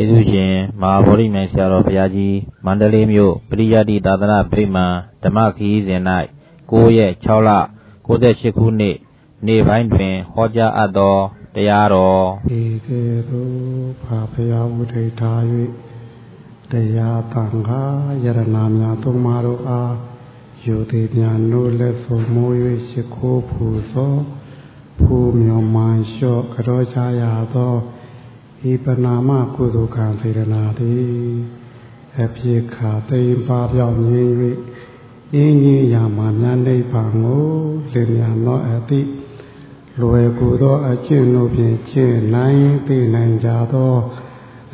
ကျေးဇူးရှင်မဟာဗောဓိမြိုင်ဆရာတော်ဘုရားကြီးမန္တလေးမြို့ပရိယတ္တိသာသနာ့ဗိမာန်ဓမ္မခရီးစဉ်၌9ရက်6လ68ခုနှစ်နေ့ပိုင်းတွင်ဟောကြားအပ်သောတရားတော်ဧကေရုဖာဖယာဝုဒိထာ၍တရားတန်ခါယရနာများသုံးပါတို့အားယုသေးများနိုးလက်ဆုံမိုး၍ရှိခိုးဖူသောဖူမြော်မှန်လျှော့ကြောချရာသော ဤပနာမကုသိုလ်ကံစေရနာသည်အဖြစ်ခါသိမ့်ပါပြောင်းငြိမ်း၍အင်းကြီးရာမှမြတ်နိဗ္ဗာန်ကိုလင်မြန်သောအသည့်လွယ်ကူသောအကျင့်တို့ဖြင့်ကျင့်နိုင်သိနိုင်ကြသော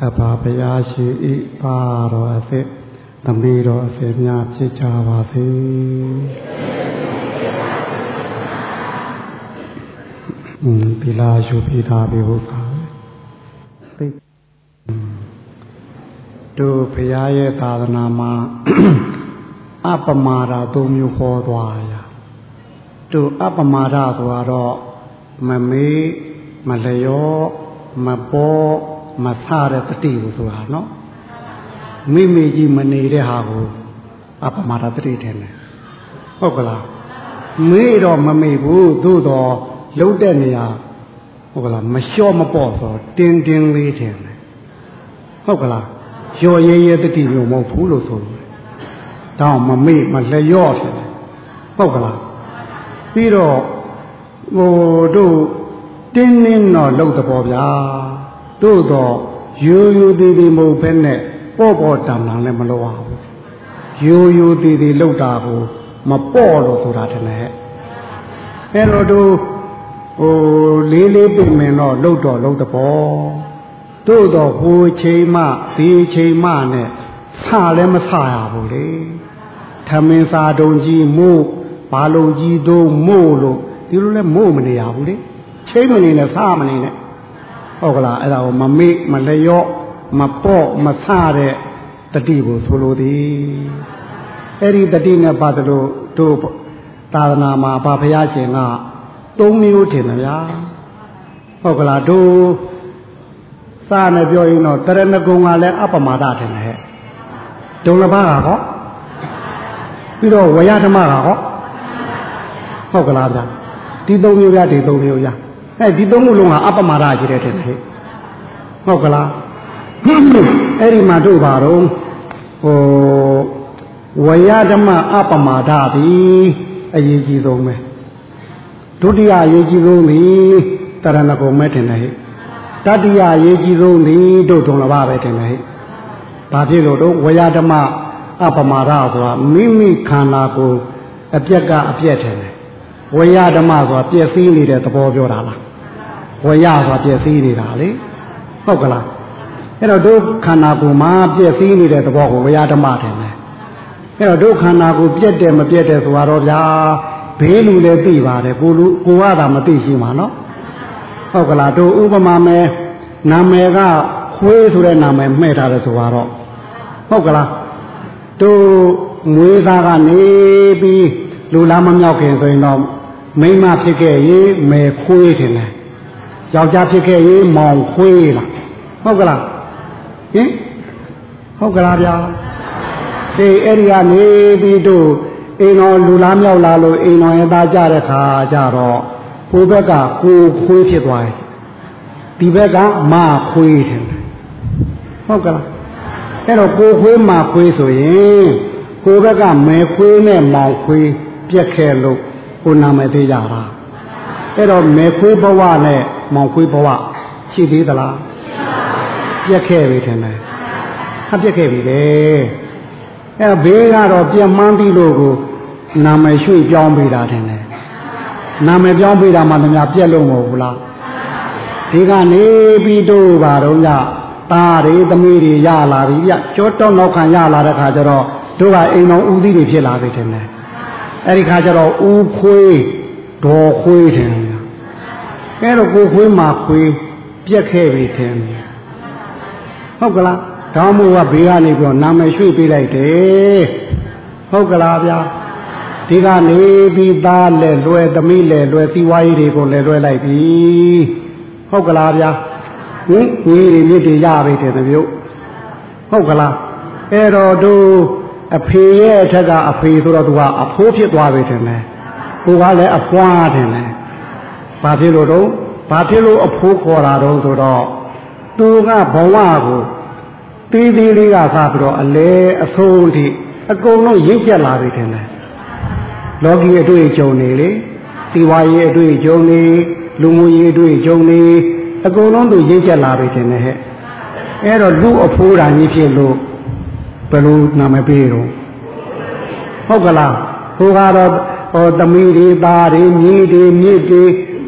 အဘာဘုရားရှိဤပါတော်အစစ်သမီးတော်အစစ်များဖြစ်ကြပါစေอืมပိလာရှုပိတာပြီဟုတ်ပါ တို့ဘုရားရဲ့သာသနာမှာအပမာဒသုံးမျိုးဟောသွားရတို့အပမာဒဆိုတော့မမေးမလျော့မပေါ်မဆတဲ့တတိကိုဆိုတာနော်မိမိကြီးမနေတဲ့ဟာကိုအပမာဒတတိတယ်ဟုတ်ကလားမေးတော့မမေ့ဘူးသို့တော့လှုပ်တဲ့နေရာဟုတ်ကလားမလျှော့မပေါ့ဆိုတင်းတင်းလေးတယ်ဟုတ်ကလား လျော်ရဲရဲတတိမျိုးမဟုတ်ဘူးလို့ဆိုတယ်တောင်းမမေ့မလျော့တယ်ဟုတ်ကလားပြီးတော့ဟိုတို့တင်းတင်းတော့လှုပ်တဘောဗျာတို့တော့ယူယူသေးသေးမဟုတ်ဘဲနဲ့ပေါ့ပေါ့တန်တန်လည်းမလုပ်ရဘူးယူယူသေးသေးလှုပ်တာကိုမပေါ့လို့ဆိုတာတည်းနဲ့အဲ့တော့တို့ဟိုလေးလေးပြင်မင်တော့လှုပ်တော့လှုပ်တဘော တို့တော့ဟိုချိန်မှဒီချိန်မှနဲ့ဆလည်းမဆရဘူးလေထမင်းစာတုံကြီးမို့ဘာလုံးကြီးတို့မို့လို့ဒီလိုလဲမို့မနေရဘူးလေချိန်မနေနဲ့စားမနေနဲ့ဟုတ်ကလားအဲ့ဒါကိုမမေ့မလျော့မပေါ့မဆတဲ့တတိကိုဆိုလိုသည်အဲ့ဒီတတိနဲ့ပတ်သက်လို့တို့သာသနာမှာဗာဖရာရှင်ကသုံးမျိုးထင်တယ်ဗျာဟုတ်ကလားတို့ စာနဲ့ပြောရင်တော့တရဏဂုံကလည်းအပမာဒထင်တယ်ဟဲ့ဒုံလဘကဟောပြီးတော့ဝရဓမ္မကဟောဟုတ်ကလားဗျာဒီသုံးမျိုးရဒီသုံးမျိုးရအဲဒီသုံးခုလုံးကအပမာဒကြီးတဲ့ထင်တယ်ဟုတ်ကလားအဲ့ဒီမှာတို့ပါတော့ဟိုဝယဓမ္မအပမာဒသည်အရေးကြီးဆုံးပဲဒုတိယအရေးကြီးဆုံးသည်တရဏဂုံမဲ့ထင်တယ် တတိယအရေးကြီးဆုံးသည်တို့ဒုံလဘပဲထင်တယ်ဘာဖြစ်လို့တော့ဝယဓမ္မအပမာဒဆိုတာမိမိခန္ဓာကိုယ်အပြက်ကအပြက်ထင်တယ်ဝရဓမ္မဆိုတာပျက်စီးနေတဲ့သဘောပြောတာလားဝရဆိုတာပျက်စီးနေတာလေဟုတ်ကလားအဲ့တော့ဒုခန္ဓာကိုယ်မှာပျက်စီးနေတဲ့သဘောကိုဝရဓမ္မထင်တယ်အဲ့တော့ဒုခန္ဓာကိုယ်ပြက်တယ်မပြက်တယ်ဆိုတော့ဗျာဘေးလူလည်းသိပါတယ်ကိုလူကိုကသာမသိရှိမှာနော် ဟုတ်ကလားတို့ဥပမာမဲနာမည်ကခွေးဆိုတဲ့နာမည်မှဲ့ထားတယ်ဆိုတော့ဟုတ်ကလားတို့ငွေသားကနေပြီးလူလားမမြောက်ခင်ဆိုရင်တော့မိမဖြစ်ခဲ့ရေးမယ်ခွေးထင်တယ်ယောက်ျားဖြစ်ခဲ့ရေးမောင်ခွေးလားဟုတ်ကလားဟင်ဟုတ်ကလားဗျာဒီအဲ့ဒီကနေပြီးတို့အိမ်တော်လူလားမြောက်လာလို့အိမ်တော်ရဲ့သားကြတဲ့ခါကျတော့ ဟိုဘက်ကကိုခွေးဖြစ်သွားတယ်ဒီဘက်ကမခွေးထင်တယ်ဟုတ်ကလားအဲ့တော့ကိုခွေးမခွေးဆိုရင်ကိုဘက်ကမဲခွေးနဲ့မောင်ခွေးပြက်ခဲ့လို့ကိုနာမည်သေးကြတာအဲ့တော့မဲခွေးဘဝနဲ့မောင်ခွေးဘဝရှိသေးသလားပြက်ခဲ့ပြီထင်တယ်ဟာပြက်ခဲ့ပြီလေအဲ့တော့ဘေးကတော့ပြက်မှန်းပြီးလို့ကိုနာမည်ရွှေ့ပြောင်းပေးတာထင်တယ် နာမည်ပြောင်းပေးတာမှတများပြက်လို့မဟုတ်ဘူးလားဒီကနေပြီးတော့ပါတော့ညသားတွေသမီးတွေရလာပြီပြကြောတောက်နောက်ခံရလာတဲ့ခါကျတော့တို့ကအိမ်တော်ဦးသီးတွေဖြစ်လာပြီထင်တယ်အဲ့ဒီခါကျတော့ဦးခွေးဒေါ်ခွေးထင်တယ်အဲ့တော့ကိုခွေးမှာခွေးပြက်ခဲ့ပြီထင်တယ်ဟုတ်ကလားတောင်းမို့ကဘေးကနေပြီးတော့နာမည်ရွှေ့ပေးလိုက်တယ်ဟုတ်ကလားဗျာ ဒီကနေပြီးသားလဲလွယ်သမီးလဲလွယ်စီဝါရေးတွေကိုလဲလွယ်လိုက်ပြီဟုတ်ကလားဗျာဟင်ညီတွေမြစ်တွေရပြီတဲ့မျိုးဟုတ်ကလားအဲ့တော့တို့အဖေရဲ့အထက်ကအဖေဆိုတော့သူကအဖိုးဖြစ်သွားပြီထင်တယ်ကိုကလည်းအဖွားထင်တယ်ဘာဖြစ်လို့တော့ဘာဖြစ်လို့အဖိုးခေါ်တာတော့ဆိုတော့သူကဘဝကိုတီးတီးလေးကစားပြီးတော့အလဲအဆုံးထိအကုန်လုံးရင့်ကျက်လာပြီထင်တယ်လော ကီအတွေ့အကြုံတွေလေတီဝါရေးအတွေ့အကြုံတွေလူမှုရေးအတွေ့အကြုံတွေအကုန်လုံးသူရင့်ကျက်လာပြီထင်တယ်ဟဲ့အဲ့တော့လူအဖိုးတာကြီးဖြစ်လို့ဘယ်လိုနာမည်ပေးတော့ဟုတ်ကလားဟိုကတော့ဟောသမီးတွေသားတွေမြေးတွေမြစ်တွေ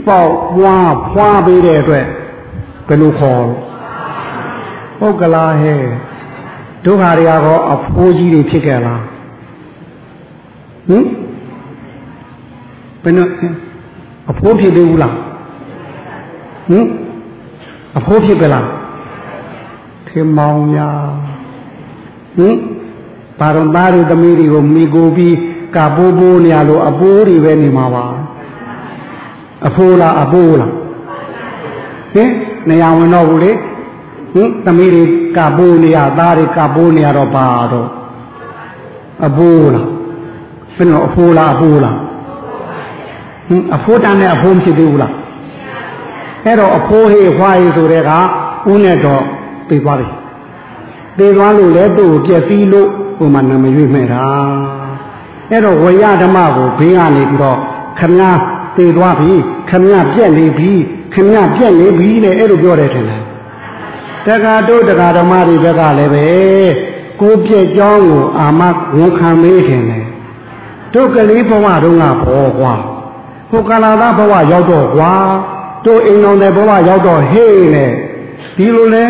ပေါက်ပွားဖွားပေးတဲ့အတွက်ဘယ်လိုခေါ်ဟုတ်ကလားဟဲ့ဒုက္ခတွေကတော့အဖိုးကြီးတွေဖြစ်ခဲ့လားဟင် ဘယ်နဲ့အဖိုးဖြစ်သေးဘူးလားဟင်အဖိုးဖြစ်ကြလားထေမောင်များဟင်ပါတော်သားတွေသမီးတွေကိုမိကိုပြီးကပိုးပိုးနေရလို့အပိုးတွေပဲနေမှာပါအဖိုးလားအပိုးလားဟင်နေရာဝင်တော့ဘူးလေဟင်သမီးတွေကပိုးနေရသားတွေကပိုးနေရတော့ပါတော့အပိုးလားဘယ်တော့အဖိုးလားအပိုးလားဟင် အဖိုးတန်းနဲ့အဖိုးဖြစ်သေးဘူးလားအဲ့တော့အဖိုးဟေးဖွားဟေးဆိုတဲ့ကဦးနဲ့တော့ပြေးသွားပြီပြေးသွားလို့လည်းသူ့ကိုပြက်စီးလို့ဟိုမှာနာမရွေးမဲ့တာအဲ့တော့ဝေယဓမ္မကိုဘေးကနေပြီးတော့ခမည်းသေသွားပြီခမည်းပြက်နေပြီခမည်းပြက်နေပြီလေအဲ့လိုပြောတယ်ထင်တယ်တက္ကတို့တက္ကဓမ္မတွေဘက်ကလည်းပဲကိုပြက်ကြောင်းကိုအာမဝန်ခံမေးထင်တယ်တို့ကလေးဘဝတုန်းကဘောကွာ ဟိုကလာသားဘဝရောက်တော့ကွာတို့အိမ်တော်တဲ့ဘဝရောက်တော့ဟေးနဲ့ဒီလိုလဲ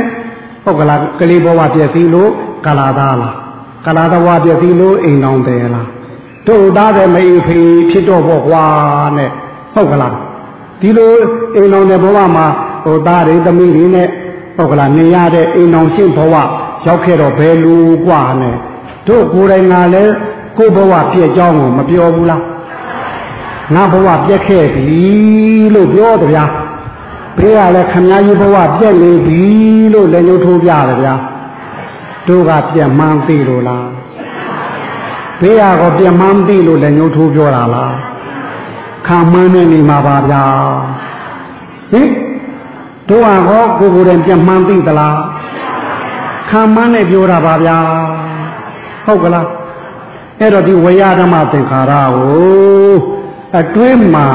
ဟုတ်ကလားကလေးဘဝပြည့်စည်လို့ကလာသားလားကလာသားဘဝပြည့်စည်လို့အိမ်တော်တယ်လားတို့သားတဲ့မေဖေဖြစ်တော့ဘောကွာနဲ့ဟုတ်ကလားဒီလိုအိမ်တော်တဲ့ဘဝမှာဟိုသားတွေသမီးတွေနဲ့ဟုတ်ကလားနေရတဲ့အိမ်တော်ရှင်းဘဝရောက်ခဲ့တော့ဘယ်လိုกว่าနဲ့တို့ကိုယ်တိုင်ကလည်းကိုယ်ဘဝပြည့်ကြောင်းကိုမပြောဘူးလား ငါဘဝပြည့်ခဲ့ပြီလို့ပြောတယ်ဗျာဘေးကလည်းခမည်းကြီးဘဝပြည့်နေပြီလို့လည်းညှို့ထိုးပြတယ်ဗျာတို့ကပြည့်မှန်းသိလို့လားဘေးကပြည့်မှန်းသိလို့လည်းညှို့ထိုးပြောတာလားခံမှန်းနေနေမှာပါဗျာဟင်တို့ကတော့ကိုယ်ကိုယ်တိုင်ပြည့်မှန်းသိသလားခံမှန်းနဲ့ပြောတာပါဗျာဟုတ်ကလားအဲ့တော့ဒီဝေယဓမ္မသင်္ခါရကို အတွင်းမှာ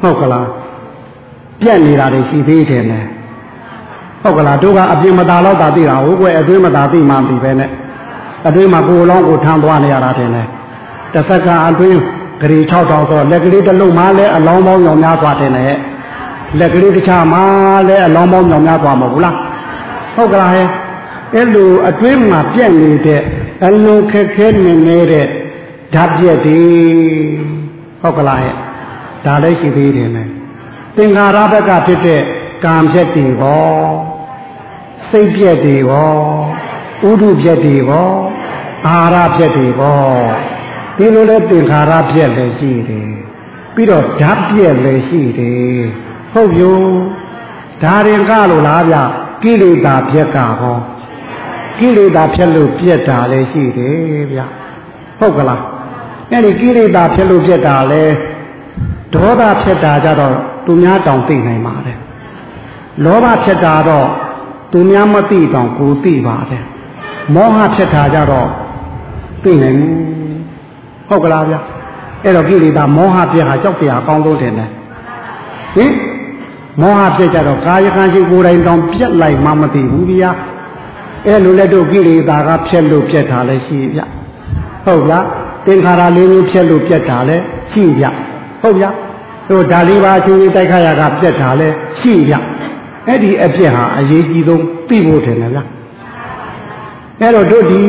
ဟုတ်ကလားပြက်နေတာတွေရှိသေးတယ်လေဟုတ်ကလားတို့ကအပြင်မသာတော့တာသိတာဟုတ်ကွယ်အတွင်းမသာသိမှမသိပဲနဲ့အတွင်းမှာကိုယ်လောင်းကိုထမ်းသွားနေရတာတင်လေတစ်စက္ကန့်အတွင်းဂရီ6000ဆိုလက်ကလေးတစ်လုံးမှလည်းအလောင်းပေါင်းညောင်များစွာတင်တယ်လက်ကလေးတစ်ခြားမှလည်းအလောင်းပေါင်းညောင်များစွာမဟုတ်ဘူးလားဟုတ်ကလားဟဲ့အဲ့လိုအတွင်းမှာပြက်နေတဲ့အလုံးခက်ခဲနေနေတဲ့ဓာတ်ပြက်တွေ ဟုတ်ကလားဟဲ့ဒါလည်းရှိသေးတယ်နဲ့သင်္ခါရဘက်ကဖြစ်တဲ့ကံပြက်တွေဟောစိတ်ပြက်တွေဟောဥဒုပြက်တွေဟောအာဟာရပြက်တွေဟောဒီလိုလဲသင်္ခါရပြက်လည်းရှိတယ်ပြီးတော့ဓာတ်ပြက်လည်းရှိတယ်ဟုတ်ပြီဓာရင်ကလို့လားဗျကိလေသာပြက်ကဟောကိလေသာဖြစ်လို့ပြက်တာလည်းရှိတယ်ဗျဟုတ်ကလား အဲ့ဒီကိလေသာဖြစ်လို့ဖြစ်တာလဲဒေါသဖြစ်တာကြတော့သူများတောင်သိနိုင်ပါတယ်လောဘဖြစ်တာတော့သူများမသိတောင်ကိုသိပါတယ်မောဟဖြစ်တာကြတော့သိနိုင်ဘူးဟုတ်ကလားဗျအဲ့တော့ကိလေသာမောဟပြစ်ဟာကြောက်ပြအကောင်းဆုံးတင်တယ်ဟင်မောဟပြစ်ကြတော့ကာယကံရှိကိုယ်တိုင်တောင်ပြက်လိုက်မှမသိဘူးဗျာအဲ့လိုလက်တို့ကိလေသာကဖြက်လို့ပြက်တာလည်းရှိဗျဟုတ်လား သင်္ခါရလေးမျိုးဖြက်လို့ပြက်တာလည်းရှိဗျဟုတ်ဗျာတို့ဒါလေးပါအချင်းချင်းတိုက်ခါရကပြက်တာလဲရှိရအဲ့ဒီအပြက်ဟာအရေးကြီးဆုံးသိဖို့ထင်တယ်ဗျအဲ့တော့တို့ဒီ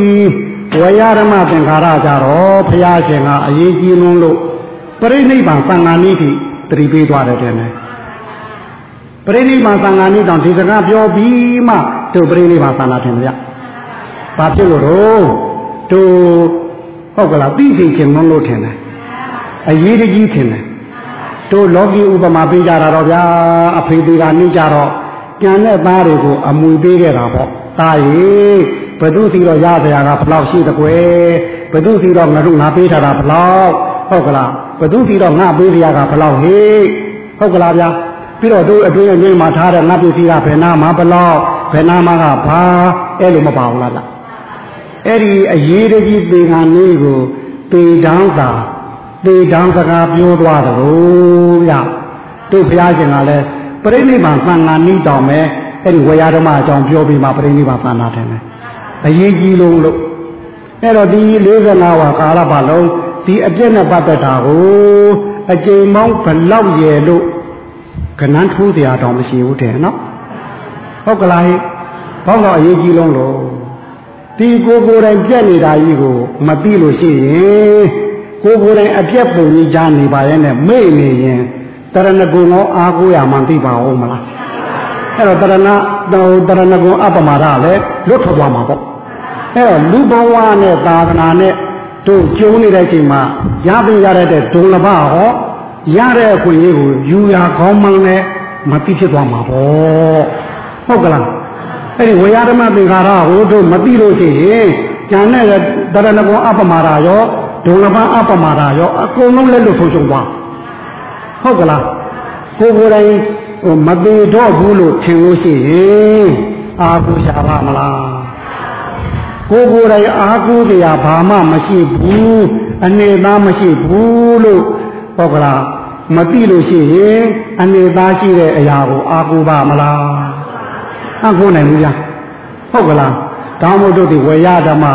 ဝေယရမသင်္ခါရကြတော့ဘုရားရှင်ကအရေးကြီးလုံးလို့ပရိနိဗ္ဗာန်သံဃာနည်းထိတတိပေးသွားတယ်တဲ့နဲ့ပရိနိဗ္ဗာန်သံဃာနည်းတောင်ဒီစကားပြောပြီးမှတို့ပရိနိဗ္ဗာန်သံဃာထင်တယ်ဗျဘာဖြစ်လို့တော့တို့ ဟုတ်ကလားသိသိချင်းမလို့ထင်တယ်အရေးတကြီးထင်တယ်တို့လောကီဥပမာပေးကြတာတော့ဗျာအဖေသေးကနေကြတော့ကြံတဲ့သားတွေကိုအမွေပေးခဲ့တာပေါ့တာရေဘသူစီတော့ရစရာကဘလောက်ရှိတကွယ်ဘသူစီတော့ငါတို့ငါပေးထားတာဘလောက်ဟုတ်ကလားဘသူစီတော့ငါပေးစရာကဘလောက်ဟေးဟုတ်ကလားဗျာပြီးတော့တို့အတွင်းအတွင်းမှာထားတဲ့ငါပစ္စည်းကဘယ်နာမှာဘလောက်ဘယ်နာမှာကဘာအဲ့လိုမပါဘူးလားလား အဲ့ဒီအရေးတကြီးပေကံလေးကိုပေတန်းသာပေတန်းစကားပြောသွားတယ်လို့ဗျတို့ဘုရားရှင်ကလည်းပြိဋိဘံသံဃာနိတောင်မဲ့အဲ့ဒီဝေယဓမ္မအကြောင်းပြောပြီးမှပြိဋိဘံသံဃာတယ်မယ်အရေးကြီးလုံးလို့အဲ့တော့ဒီ45ဝါကာလပတ်လုံးဒီအပြည့်နဲ့ပတ်သက်တာကိုအကျိန်မောင်းဘလောက်ရယ်လို့ကနန်းထိုးတရားတော်မရှိဘူးတဲ့နော်ဟုတ်ကလားဟိဘောင်းတော့အရေးကြီးလုံးလို့ ဒီကိုကိုယ်တိုင်ပြက်နေတာကြီးကိုမသိလို့ရှိရင်ကိုကိုယ်တိုင်အပြက်ပုံကြီးကြားနေပါရဲ့နဲ့မေ့နေရင်တရဏဂုံရောအားကိုးရမှသိပါဦးမလားအဲ့တော့တရဏတော်တရဏဂုံအပမာဒလည်းလွတ်ထွက်သွားမှာပေါ့အဲ့တော့လူဘဝနဲ့သာသနာနဲ့တို့ကျုံနေတဲ့အချိန်မှာရပင်ရတဲ့ဒုံလဘဟောရတဲ့အခွင့်အရေးကိုယူရကောင်းမှန်းနဲ့မသိဖြစ်သွားမှာပေါ့ဟုတ်ကလား အဲ့ဒီဝေယဓမ္မသင်္ခါရကိုတို့မသိလို့ရှိရင်ဉာဏ်နဲ့တရဏဂုံအပမာဒရောဒုံလဘအပမာဒရောအကုန်လုံးလက်လွတ်ဆုံးရှုံးသွားဟုတ်ကလားကိုယ်ကိုယ်တိုင်ဟိုမသေးတော့ဘူးလို့ထင်လို့ရှိရင်အာဟုရှာပါမလားကိုယ်ကိုယ်တိုင်အာဟုတရားဘာမှမရှိဘူးအနေသားမရှိဘူးလို့ဟုတ်ကလားမသိလို့ရှိရင်အနေသားရှိတဲ့အရာကိုအာဟုပါမလားအာ ဟုနိုင်ဘူးလားဟုတ်ကလားတောင်းမို့တို့ဒီဝေယဓမ္မ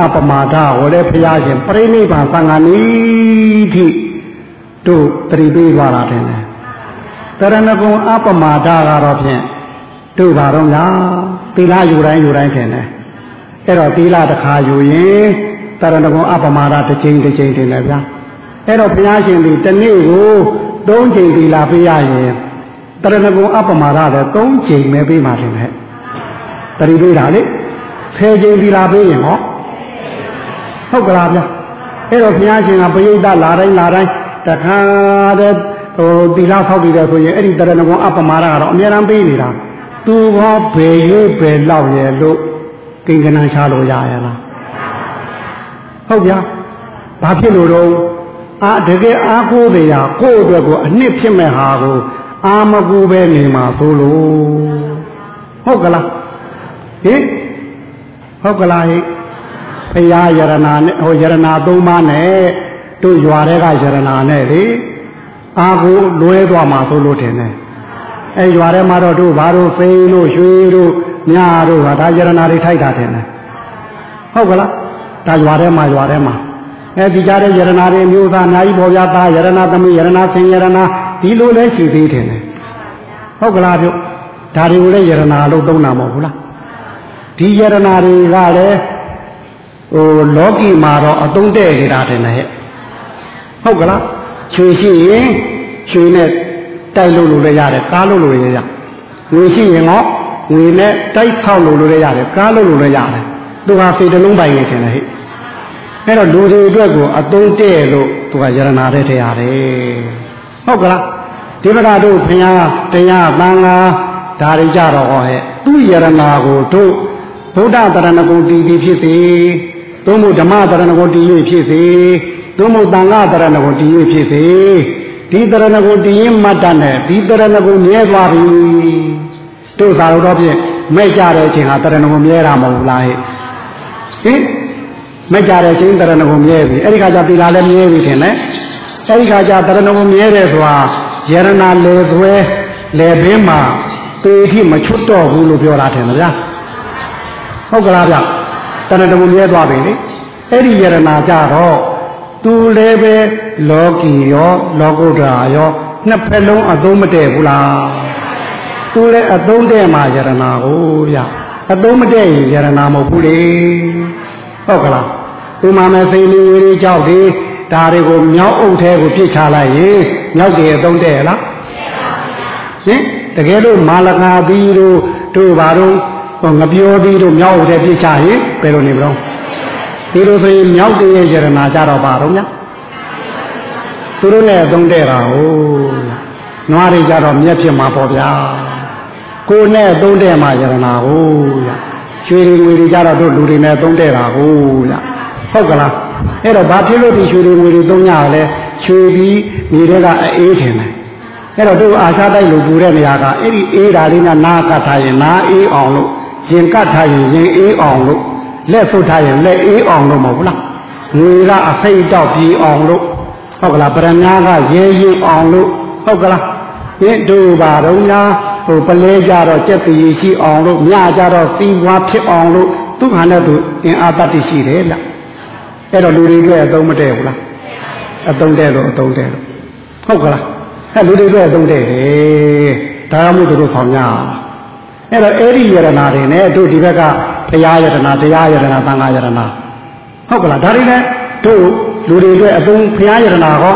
အပမာဒဟောတဲ့ဘုရားရှင်ပြိဋိဘံသံဃာနိထိတို့တတိပေးသွားတာတယ်တရဏဂုံအပမာဒကတော့ဖြင့်တို့ပါတော့လားသီလယူတိုင်းယူတိုင်းထင်တယ်အဲ့တော့သီလတစ်ခါယူရင်တရဏဂုံအပမာဒတစ်ချိန်တစ်ချိန်ထင်တယ်ဗျာအဲ့တော့ဘုရားရှင်ဒီတနေ့ကို၃ချိန်သီလပေးရရင် တရဏဂုံအပမာဒလည်း၃ချိန်ပဲပေးမှထင်တယ်တတိပေးတာလေ၁၀ချိန်သီလပေးရင်ဟောဟုတ်ကလားဗျာအဲ့တော့ဘုရားရှင်ကပရိသတ်လာတိုင်းလာတိုင်းတခါတည်းဟိုတီလာဖောက်ပြီးတယ်ဆိုရင်အဲ့ဒီတရဏဂုံအပမာဒကတော့အများအားပေးနေတာသူဟောဘယ်ရွေးဘယ်လောက်ရဲ့လို့ကိင်္ဂနံချလို့ရရလားဟုတ်ဗျာဘာဖြစ်လို့တော့အာတကယ်အားကိုးတရားကိုယ့်အတွက်ကိုအနှစ်ဖြစ်မဲ့ဟာကို အာမကူပဲနေမှာသို့လို့ဟုတ်ကလားဟင်ဟုတ်ကလားဟင်ဘုရားယရနာနဲ့ဟိုယရနာသုံးပါးနဲ့တို့ရွာတွေကယရနာနဲ့လေအာကိုလွဲသွားမှာဆိုလို့ထင်တယ်အဲရွာထဲမှာတော့တို့ဘာတို့စိန်တို့ရွှေတို့မြားတို့ဟာဒါယရနာတွေထိုက်တာထင်တယ်ဟုတ်ကလားဒါရွာထဲမှာရွာထဲမှာအဲဒီကြားတဲ့ယရနာတွေမျိုးသားအများကြီးပေါ်ပြသားယရနာသမီးယရနာဆင်ယရနာ ဒီလိုလဲရှိသေးတယ်ဟုတ်ကလားပြုဒါတွေကိုလည်းယရနာလို့သုံးတာမဟုတ်ဘူးလားဒီယရနာတွေကလည်းဟိုလောကီမှာတော့အတုံးတဲ့နေတာတယ်နဲ့ဟုတ်ကလားရွှေရှိရင်ရွှေနဲ့တိုက်လို့လို့လည်းရတယ်ကားလို့လို့လည်းရငွေရှိရင်တော့ငွေနဲ့တိုက်ဆောက်လို့လို့လည်းရတယ်ကားလို့လို့လည်းရတယ်သူကစိတ်တလုံးပိုင်နေတယ်ဟဲ့အဲ့တော့လူတွေအတွက်ကိုအတုံးတဲ့လို့သူကယရနာတဲ့တရားတယ် ဟုတ်ကလားဒီဘကတို့ဘုရားတရားသံဃာဒါတွေကြတော့ဟောဟဲ့သူယရနာကိုတို့ဗုဒ္ဓတရဏဂုံတည်တည်ဖြစ်စေသို့မဟုတ်ဓမ္မတရဏဂုံတည်၍ဖြစ်စေသို့မဟုတ်တန်ခါတရဏဂုံတည်၍ဖြစ်စေဒီတရဏဂုံတည်ရင်မတ်တနဲ့ဒီတရဏဂုံမြဲသွားပြီတို့သာတော့ဖြင့်မဲ့ကြတဲ့အချိန်ဟာတရဏဂုံမြဲတာမဟုတ်လားဟဲ့ဟင်မဲ့ကြတဲ့အချိန်တရဏဂုံမြဲပြီအဲ့ဒီခါကျသီလလည်းမြဲပြီထင်တယ် အဲ့ဒီခါကျတရဏဂုံမြဲတယ်ဆိုတာယရနာလေသွဲလေဘင်းမှာပေထိမချွတ်တော့ဘူးလို့ပြောတာထင်တယ်ဗျာဟုတ်ကလားဗျတဏှတမှုမြဲသွားပြီလေအဲ့ဒီယရနာကြတော့သူလည်းပဲလောကီရောလောကုတ္တရာရောနှစ်ဖက်လုံးအသုံးမတည့်ဘူးလားသူလည်းအသုံးတည့်မှာယရနာကိုဗျအသုံးမတည့်ရင်ယရနာမဟုတ်ဘူးလေဟုတ်ကလားဥမာမဲ့စိန်လေးဝေးကြောက်ဒီ ဒါတွေကိုမြောက်အုပ်ထဲကိုပြစ်ချလိုက်ရင်မြောက်တယ်အသုံးတည့်လားဟင်တကယ်လို့မာလကာသီးတို့တို့ဘာတို့ဟောငပြောသီးတို့မြောက်အုပ်ထဲပြစ်ချရင်ဘယ်လိုနေမလို့ဒီလိုဆိုရင်မြောက်တည်းရဲ့ယရနာကြတော့ပါတော့ဗျာသူတို့နဲ့အသုံးတဲ့တာဟုတ်နွားတွေကြတော့မြက်ဖြစ်မှာပေါ့ဗျာကိုနဲ့သုံးတဲ့မှာယရနာကိုရရွှေတွေငွေတွေကြတော့တို့လူတွေနဲ့သုံးတဲ့တာကိုရဟုတ်ကလား အဲ့တော့ဘာဖြစ်လို့ဒီရွှေတွေငွေတွေသုံးရလဲရွှေပြီးမြေတွေကအေးထင်တယ်အဲ့တော့တို့အာရှတိုက်လူပူတဲ့နေရာကအဲ့ဒီအေးတာလေးကနားကတ်ထားရင်နားအေးအောင်လို့ရင်ကတ်ထားရင်ရင်အေးအောင်လို့လက်ဆုပ်ထားရင်လက်အေးအောင်လို့မဟုတ်ဘူးလားငွေကအစိတ်တောက်ပြေးအောင်လို့ဟုတ်ကလားပရမညာကရဲရင်အောင်လို့ဟုတ်ကလားဟင်တို့ပါတော့ညာဟိုပလဲကြတော့ကြက်တည်ရှိအောင်လို့မြကြတော့စီးပွားဖြစ်အောင်လို့သူ့ဟာနဲ့သူအင်အားတတ်ရှိတယ်လား အဲ့တော့လူတွေအတွက်အသုံးမတည့်ဘူးလားအသုံးတည့်လို့အသုံးတည့်လို့ဟုတ်ကလားအဲ့လူတွေအတွက်အသုံးတည့်တယ်ဒါမှမဟုတ်သူတို့ဆောင်ရအဲ့တော့အဲ့ဒီယရနာတွေနဲ့တို့ဒီဘက်ကဘုရားယရနာတရားယရနာသံဃာယရနာဟုတ်ကလားဒါတွေနဲ့တို့လူတွေအတွက်အသုံးဘုရားယရနာဟော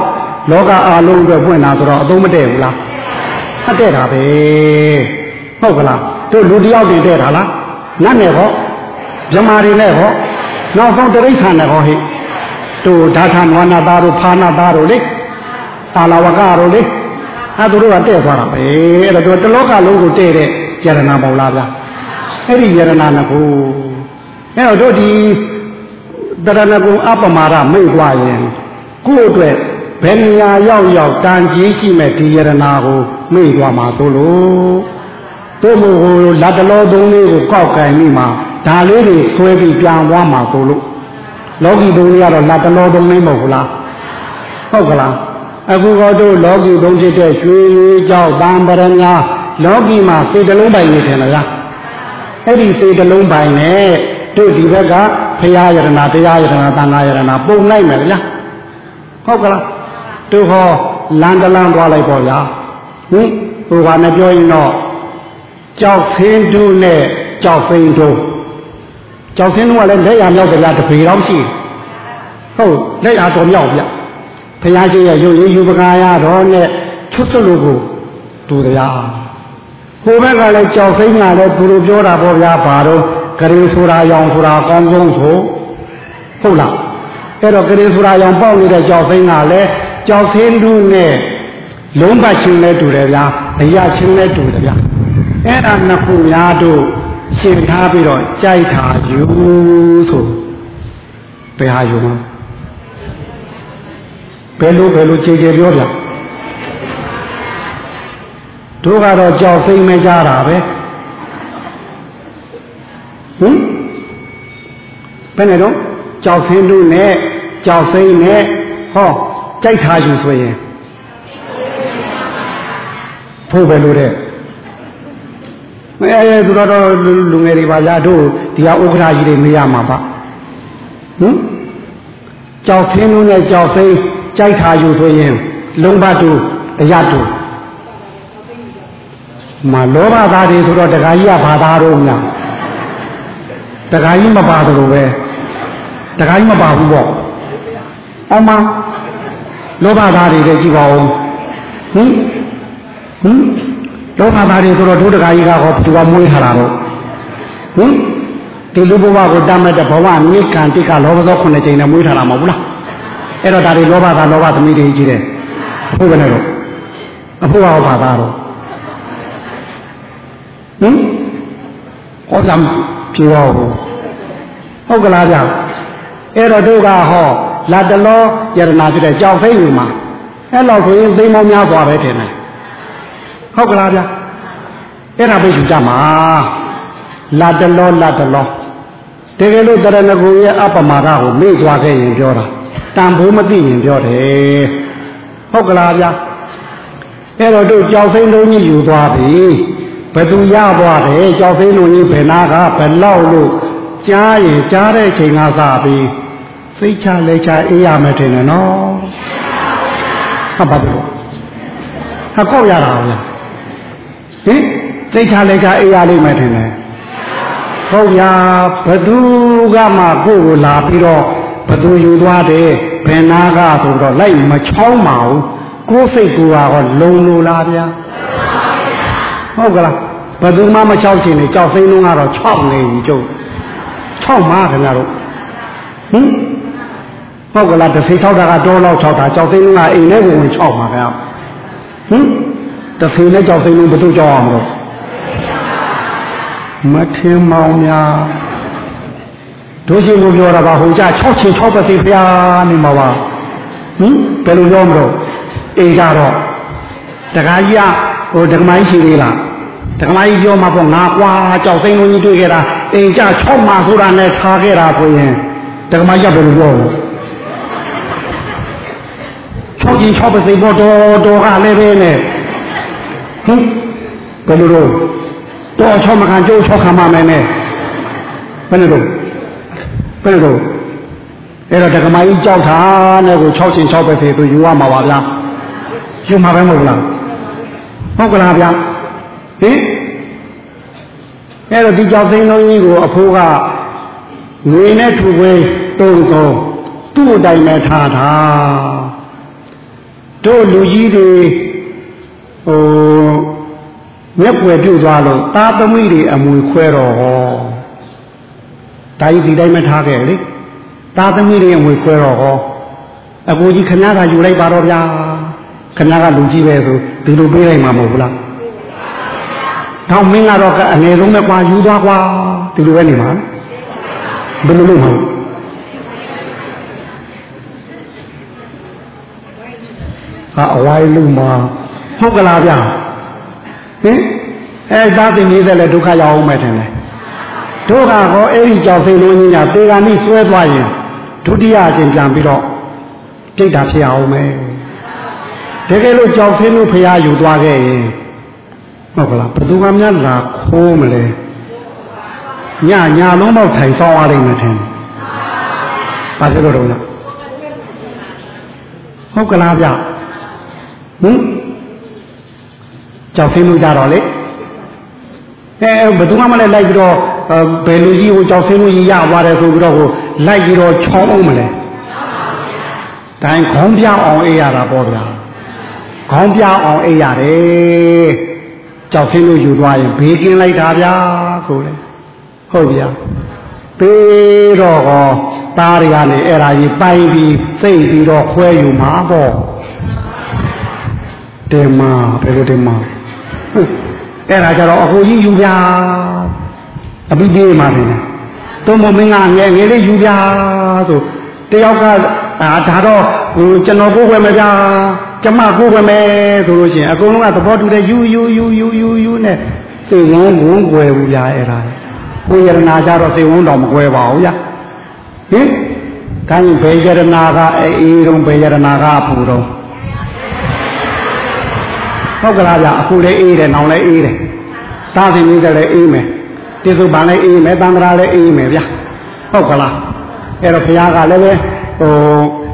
လောကအားလုံးအတွက်ပွင့်လာဆိုတော့အသုံးမတည့်ဘူးလားအတဲ့တာပဲဟုတ်ကလားတို့လူတယောက်တွေတဲ့တာလားနတ်နဲ့ဟောမြမာတွေနဲ့ဟော နောက်ဆုံးတရိษံနဲ့ဟောဟိတို့ဓာထမဝနာသားတို့ဖာနာသားတို့လေအာလဝကတို့လေအဲသူတို့ကတဲ့သွားတာပဲအဲ့တော့တလောကလုံးကိုတဲ့တဲ့ယရနာပေါ့လားဗျာအဲ့ဒီယရနာနှစ်ခုအဲ့တော့တို့ဒီတရဏဂုံအပမာဒမိတ်သွားရင်ကိုယ့်အတွက်ဘယ်နေရာရောက်ရောက်တန်ကြီးရှိမဲ့ဒီယရနာကိုမိတ်သွားမှာသို့လို့တို့မို့ဟိုလက်တလောသုံးလေးကိုကောက်ကင်မိမှာ ဒါလေးတွေဆွဲပြီးပြန်သွားမှာသို့လို့လောကီသုံးလေးကတော့လက်တလောသုံးလေးမဟုတ်ဘူးလားဟုတ်ကလားအခုတော့တို့လောကီသုံးဖြစ်တဲ့ရွှေလေးကြောက်တံပရညာလောကီမှာစေတလုံးပိုင်နေတယ်လားအဲ့ဒီစေတလုံးပိုင်နဲ့တို့ဒီဘက်ကဖရာယရနာတရားယရနာသံဃာယရနာပုံလိုက်မယ်ဗျာဟုတ်ကလားတို့ဟောလန်တလန်သွားလိုက်ပေါ့ဗျာဟင်ဟိုကနဲ့ပြောရင်တော့ကြောက်ဖင်းတူးနဲ့ကြောက်ဖင်းတူး ကြောက်ဖင်းတူးကလည်းလက်ရမြောက်တယ်ဗျာတပေတော့ရှိဟုတ်လက်ရတော်မြောက်ဗျာဘုရားရှိရဲ့ရုပ်ရည်ယူပကာရတော်နဲ့ချွတ်စွလို့ကိုတူတရားဟိုဘက်ကလည်းကြောက်စိမ့်ကလည်းသူတို့ပြောတာပေါ့ဗျာဘာတော့ကလေးဆိုတာရောင်ဆိုတာအကောင်းဆုံးဆိုဟုတ်လားအဲ့တော့ကလေးဆိုတာရောင်ပေါက်နေတဲ့ကြောက်စိမ့်ကလည်းကြောက်ဆင်းတူးနဲ့လုံးပတ်ချင်းလဲတူတယ်ဗျာအရာချင်းလဲတူတယ်ဗျာအဲ့ဒါနှစ်ခုများတို့ ရှင်းထားပြီးတော့ကြိုက်တာယူဆိုဘယ်ဟာယူမလဲဘယ်လိုဘယ်လိုခြေခြေပြောပြတို့ကတော့ကြောက်စိမ့်မကြတာပဲဟင်ဘယ်နဲ့တော့ကြောက်ဆင်းတို့နဲ့ကြောက်စိမ့်နဲ့ဟောကြိုက်ထားယူဆိုရင်ဖို့ပဲလို့တဲ့ အဲအဲသူတော်လူငယ်တွေပါရတို့ဒီဟာဥက္ကဋ္ဌကြီးတွေမေးရမှာပါဟင်ကြောက်ဆင်းတို့နဲ့ကြောက်စိမ့်ကြိုက်ထားယူဆိုရင်လုံးဘတူတရားတူမလောဘသားတွေဆိုတော့တခါကြီးကဘာသားတော့များတခါကြီးမပါသလိုပဲတခါကြီးမပါဘူးပေါ့အမလောဘသားတွေလည်းကြည့်ပါဦးဟင်ဟင် လောဘသားတွေဆိုတော့ဒုတခါကြီးကဟောသူကမွေးထားတာတော့ဟင်ဒီလူဘဝကိုတတ်မဲ့တဲ့ဘဝနိကံတိကလောဘသောခုနှစ်ကြိမ်နဲ့မွေးထားတာမဟုတ်ဘူးလားအဲ့တော့ဒါတွေလောဘသာလောဘသမီးတွေကြီးတယ်အဖို့ကလည်းတော့အဖို့ကဘာသာတော့ဟင်ဟောကြပြေတော့ဟုတ်ကလားဗျအဲ့တော့တို့ကဟောလာတလောယရနာဖြစ်တဲ့ကြောက်ဖိတ်လူမှာအဲ့လောက်ဆိုရင်သိမ်းမောင်းများသွားပဲထင်တယ် ဟုတ်ကလားဗျအဲ့ဒါပဲယူကြမှာလာတလောလာတလောတကယ်လို့တရဏဂုံရဲ့အပမာဒကိုမေ့သွားခဲ့ရင်ပြောတာတန်ဖိုးမသိရင်ပြောတယ်ဟုတ်ကလားဗျာအဲ့တော့တို့ကြောက်စိမ့်လုံးကြီးယူသွားပြီဘယ်သူရသွားတယ်ကြောက်စိမ့်လုံးကြီးဘယ်နာကဘယ်လောက်လို့ကြားရင်ကြားတဲ့ချိန်ကစပြီးစိတ်ချလက်ချအေးရမယ်ထင်တယ်နော်ဟုတ်ပါဘူးဟာကောက်ရတာဗျာ ဟင်စိတ်ချလက်ချအေးရလိမ့်မယ်ထင်တယ်ဟုတ်ဗျာဘသူကမှကိုယ့်ကိုလာပြီးတော့ဘသူယူသွားတယ်ဘယ်နာကဆိုတော့လိုက်မချောင်းပါဘူးကိုယ်စိတ်ကိုကတော့လုံလို့လားဗျာဟုတ်ကလားဘသူမှမချောက်ချင်နေကြောက်စိမ့်လုံးကတော့ချောက်နေပြီကျုပ်ချောက်မှာခင်ဗျားတို့ဟင်ဟုတ်ကလားတစ်ဖေချောက်တာကတောလောက်ချောက်တာကြောက်စိမ့်လုံးကအိမ်ထဲကိုဝင်ချောက်မှာခင်ဗျာဟင် တစ်ဖေနဲ့ကြောက်စိမ့်လုံးဘသူကြောက်အောင်လို့ဟမထင်မောင်များတို့ရှင်ကိုပြောတာပါဟိုကြ6ချင်း6ပတ်စီဖျားနေမှာပါဟင်ဘယ်လိုပြောမလို့အေးကြတော့တခါကြီးကဟိုဒကမကြီးရှိသေးလားဒကမကြီးပြောမှာပေါ့ငါကွာကြောက်သိန်းလုံးကြီးတွေ့ခဲ့တာအိမ်ကြ6မှာဆိုတာနဲ့ထားခဲ့တာဆိုရင်ဒကမကြီးကဘယ်လိုပြောလဲ6ချင်း6ပတ်စီပေါ်တော်တော်ကလည်းပဲနဲ့ ဟင်ဘယ်လိုတော့တော်6မခံကျိုး6ခံမှမယ်နဲ့ဘယ်လိုတော့ဘယ်လိုတော့အဲ့တော့ဒကမကြီးကြောက်တာနဲ့ကို6ချင်း6ပဲဖေးသူယူရမှာပါဗျာယူမှာပဲမဟုတ်လားဟုတ်ကလားဗျာဟင်အဲ့တော့ဒီကြောက်သိန်းလုံးကြီးကိုအဖိုးကငွေနဲ့ထူခွေးတုံးတုံးသူ့အတိုင်းနဲ့ထားတာတို့လူကြီးတွေ ဟိုမျက်ွယ်ပြုတ်သွားလို့သားသမီးတွေအမွေခွဲတော့ဟောဒါကြီးဒီတိုင်းမထားခဲ့လေသားသမီးတွေအမွေခွဲတော့ဟောအကိုကြီးခဏကယူလိုက်ပါတော့ဗျာခဏကလူကြီးပဲဆိုဒီလိုပေးလိုက်မှာမဟုတ်ဘူးလားတော့မင်းကတော့အငယ်ဆုံးပဲကွာယူသွားကွာဒီလိုပဲနေမှာဘယ်လိုလုပ်မှာဟာအဝိုင်းလူမှာ ဟုတ်ကလားဗျာဟင်အဲသားသိနေတယ်လေဒုက္ခရောက်အောင်မယ်ထင်တယ်ဒုက္ခဟောအဲ့ဒီကြောင့်စိတ်လုံးကြီးကပေကနိဆွဲသွားရင်ဒုတိယအကျင့်ပြန်ပြီးတော့ပြိတ္တာဖြစ်အောင်မယ်တကယ်လို့ကြောက်ဆင်းလို့ဖရာယူသွားခဲ့ရင်ဟုတ်ကလားဘယ်သူကများလာခိုးမလဲညညာလုံးတော့ထိုင်ဆောင်ရလိမ့်မယ်ထင်တယ်ဘာဖြစ်လို့တော့လဲဟုတ်ကလားဗျဟင် ကြောက်ဆင်းလို့ကြတော့လေအဲဘယ်သူမှမလဲလိုက်ပြီးတော့ဘယ်လူကြီးကိုကြောက်ဆင်းလို့ရသွားတယ်ဆိုပြီးတော့ဟိုလိုက်ပြီးတော့ချောင်းအောင်မလဲတိုင်းခေါင်းပြအောင်အေးရတာပေါ့ဗျာခေါင်းပြအောင်အေးရတယ်ကြောက်ဆင်းလို့ယူသွားရင်ဘေးကင်းလိုက်တာဗျာကိုလေဟုတ်ဗျာပေးတော့ဟောသားတွေကနေအဲ့ဒါကြီးပိုင်ပြီးစိတ်ပြီးတော့ခွဲယူမှာပေါ့တင်မှာဘယ်လိုတင်မှာ အဲ့ဒါကြတော့အဟိုကြီးယူပြအပိပြေးမှာတယ်သုံးမမင်းကငယ်ငယ်လေးယူပြဆိုတယောက်ကအာဒါတော့ဟိုကျွန်တော်ကိုယ်ွယ်မပြကျမကိုယ်ွယ်မယ်ဆိုလို့ရှိရင်အကုန်လုံးကသဘောတူတယ်ယူယူယူယူယူယူနဲ့စိတ်ဝန်းဝန်းွယ်ဘူးဗျာအဲ့ဒါကိုယရနာကြတော့စိတ်ဝန်းတော့မကွဲပါဘူးဗျာဟင်ကိုင်းဘယ်ယရနာကအေးတုံးဘယ်ယရနာကအပူတုံး ဟုတ်ကလားဗျအခုလည်းအေးတယ်နောင်လည်းအေးတယ်သားစင်ကြီးလည်းအေးမယ်တိစုပန်လည်းအေးမယ်တန်ត្រာလည်းအေးမယ်ဗျဟုတ်ကလားအဲ့တော့ဘုရားကလည်းပဲဟို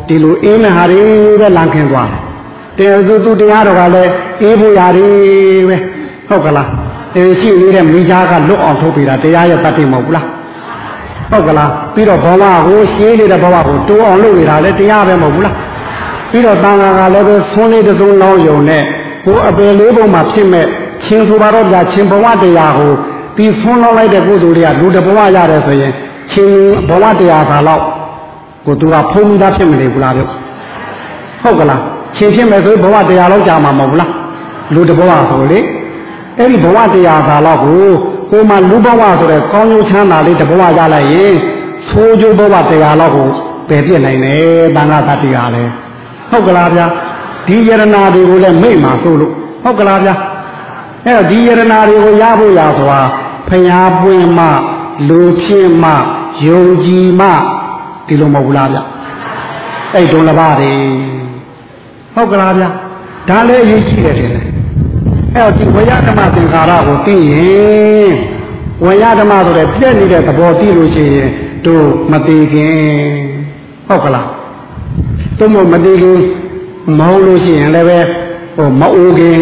ဒီလိုအေးမဲ့ဟာတွေပဲလမ်းခင်သွားတယ်သူသူတရားတော်ကလည်းအေးဖို့ရာတွေပဲဟုတ်ကလားအဲရှိနေတဲ့မိသားကလွတ်အောင်ထုတ်ပေးတာတရားရဲ့တတ်တယ်မဟုတ်ဘူးလားဟုတ်ကလားပြီးတော့ဘဝကိုရှင်းနေတဲ့ဘဝကိုတိုးအောင်လုပ်နေတာလည်းတရားပဲမဟုတ်ဘူးလားပြီးတော့တန်ခါကလည်းပဲဆွန်းလေးတစ်စုံလောင်းယုံနဲ့ ကိုအပယ်လေးပုံမှာဖြစ်မဲ့ချင်းဆိုပါတော့ဗျာချင်းဘဝတရားကိုပြီးဆွန်းလောင်းလိုက်တဲ့ကုသိုလ်တွေကလူတစ်ဘဝရတယ်ဆိုရင်ချင်းဘဝတရားသာတော့ကိုသူကဖုံးမိသားဖြစ်မနေဘူးလားဗျဟုတ်ကလားချင်းဖြစ်မယ်ဆိုဘဝတရားလောက်ကြာမှာမဟုတ်ဘူးလားလူတစ်ဘဝဆိုလေအဲ့ဒီဘဝတရားသာတော့ကိုကိုမှလူဘဝဆိုတဲ့ကောင်းကျိုးချမ်းသာလေးတစ်ဘဝရလိုက်ရင်ဆိုးကျိုးဘဝတရားတော့ကိုပယ်ပြစ်နိုင်တယ်တန်ခါတတရားလဲဟုတ်ကလားဗျာ ဒီယရနာတွေကိုလည်းမိတ်မှာဆိုလို့ဟုတ်ကလားဗျာအဲ့တော့ဒီယရနာတွေကိုရဖို့ရဆိုတာဖျားပွင့်မှလူဖြစ်မှယုံကြည်မှဒီလိုမဟုတ်ဘူးလားဗျအဲ့ဒုံလဘတွေဟုတ်ကလားဗျဒါလည်းအရေးကြီးတယ်တဲ့အဲ့တော့ဒီဝေယဓမ္မသင်္ခါရကိုသိရင်ဝေယဓမ္မဆိုတဲ့ပြည့်နေတဲ့သဘောသိလို့ရှိရင်တို့မသိခင်ဟုတ်ကလားတို့မသိခင် မဟုတ်လို့ရှိရင်လည်းပဲဟိုမအိုခင်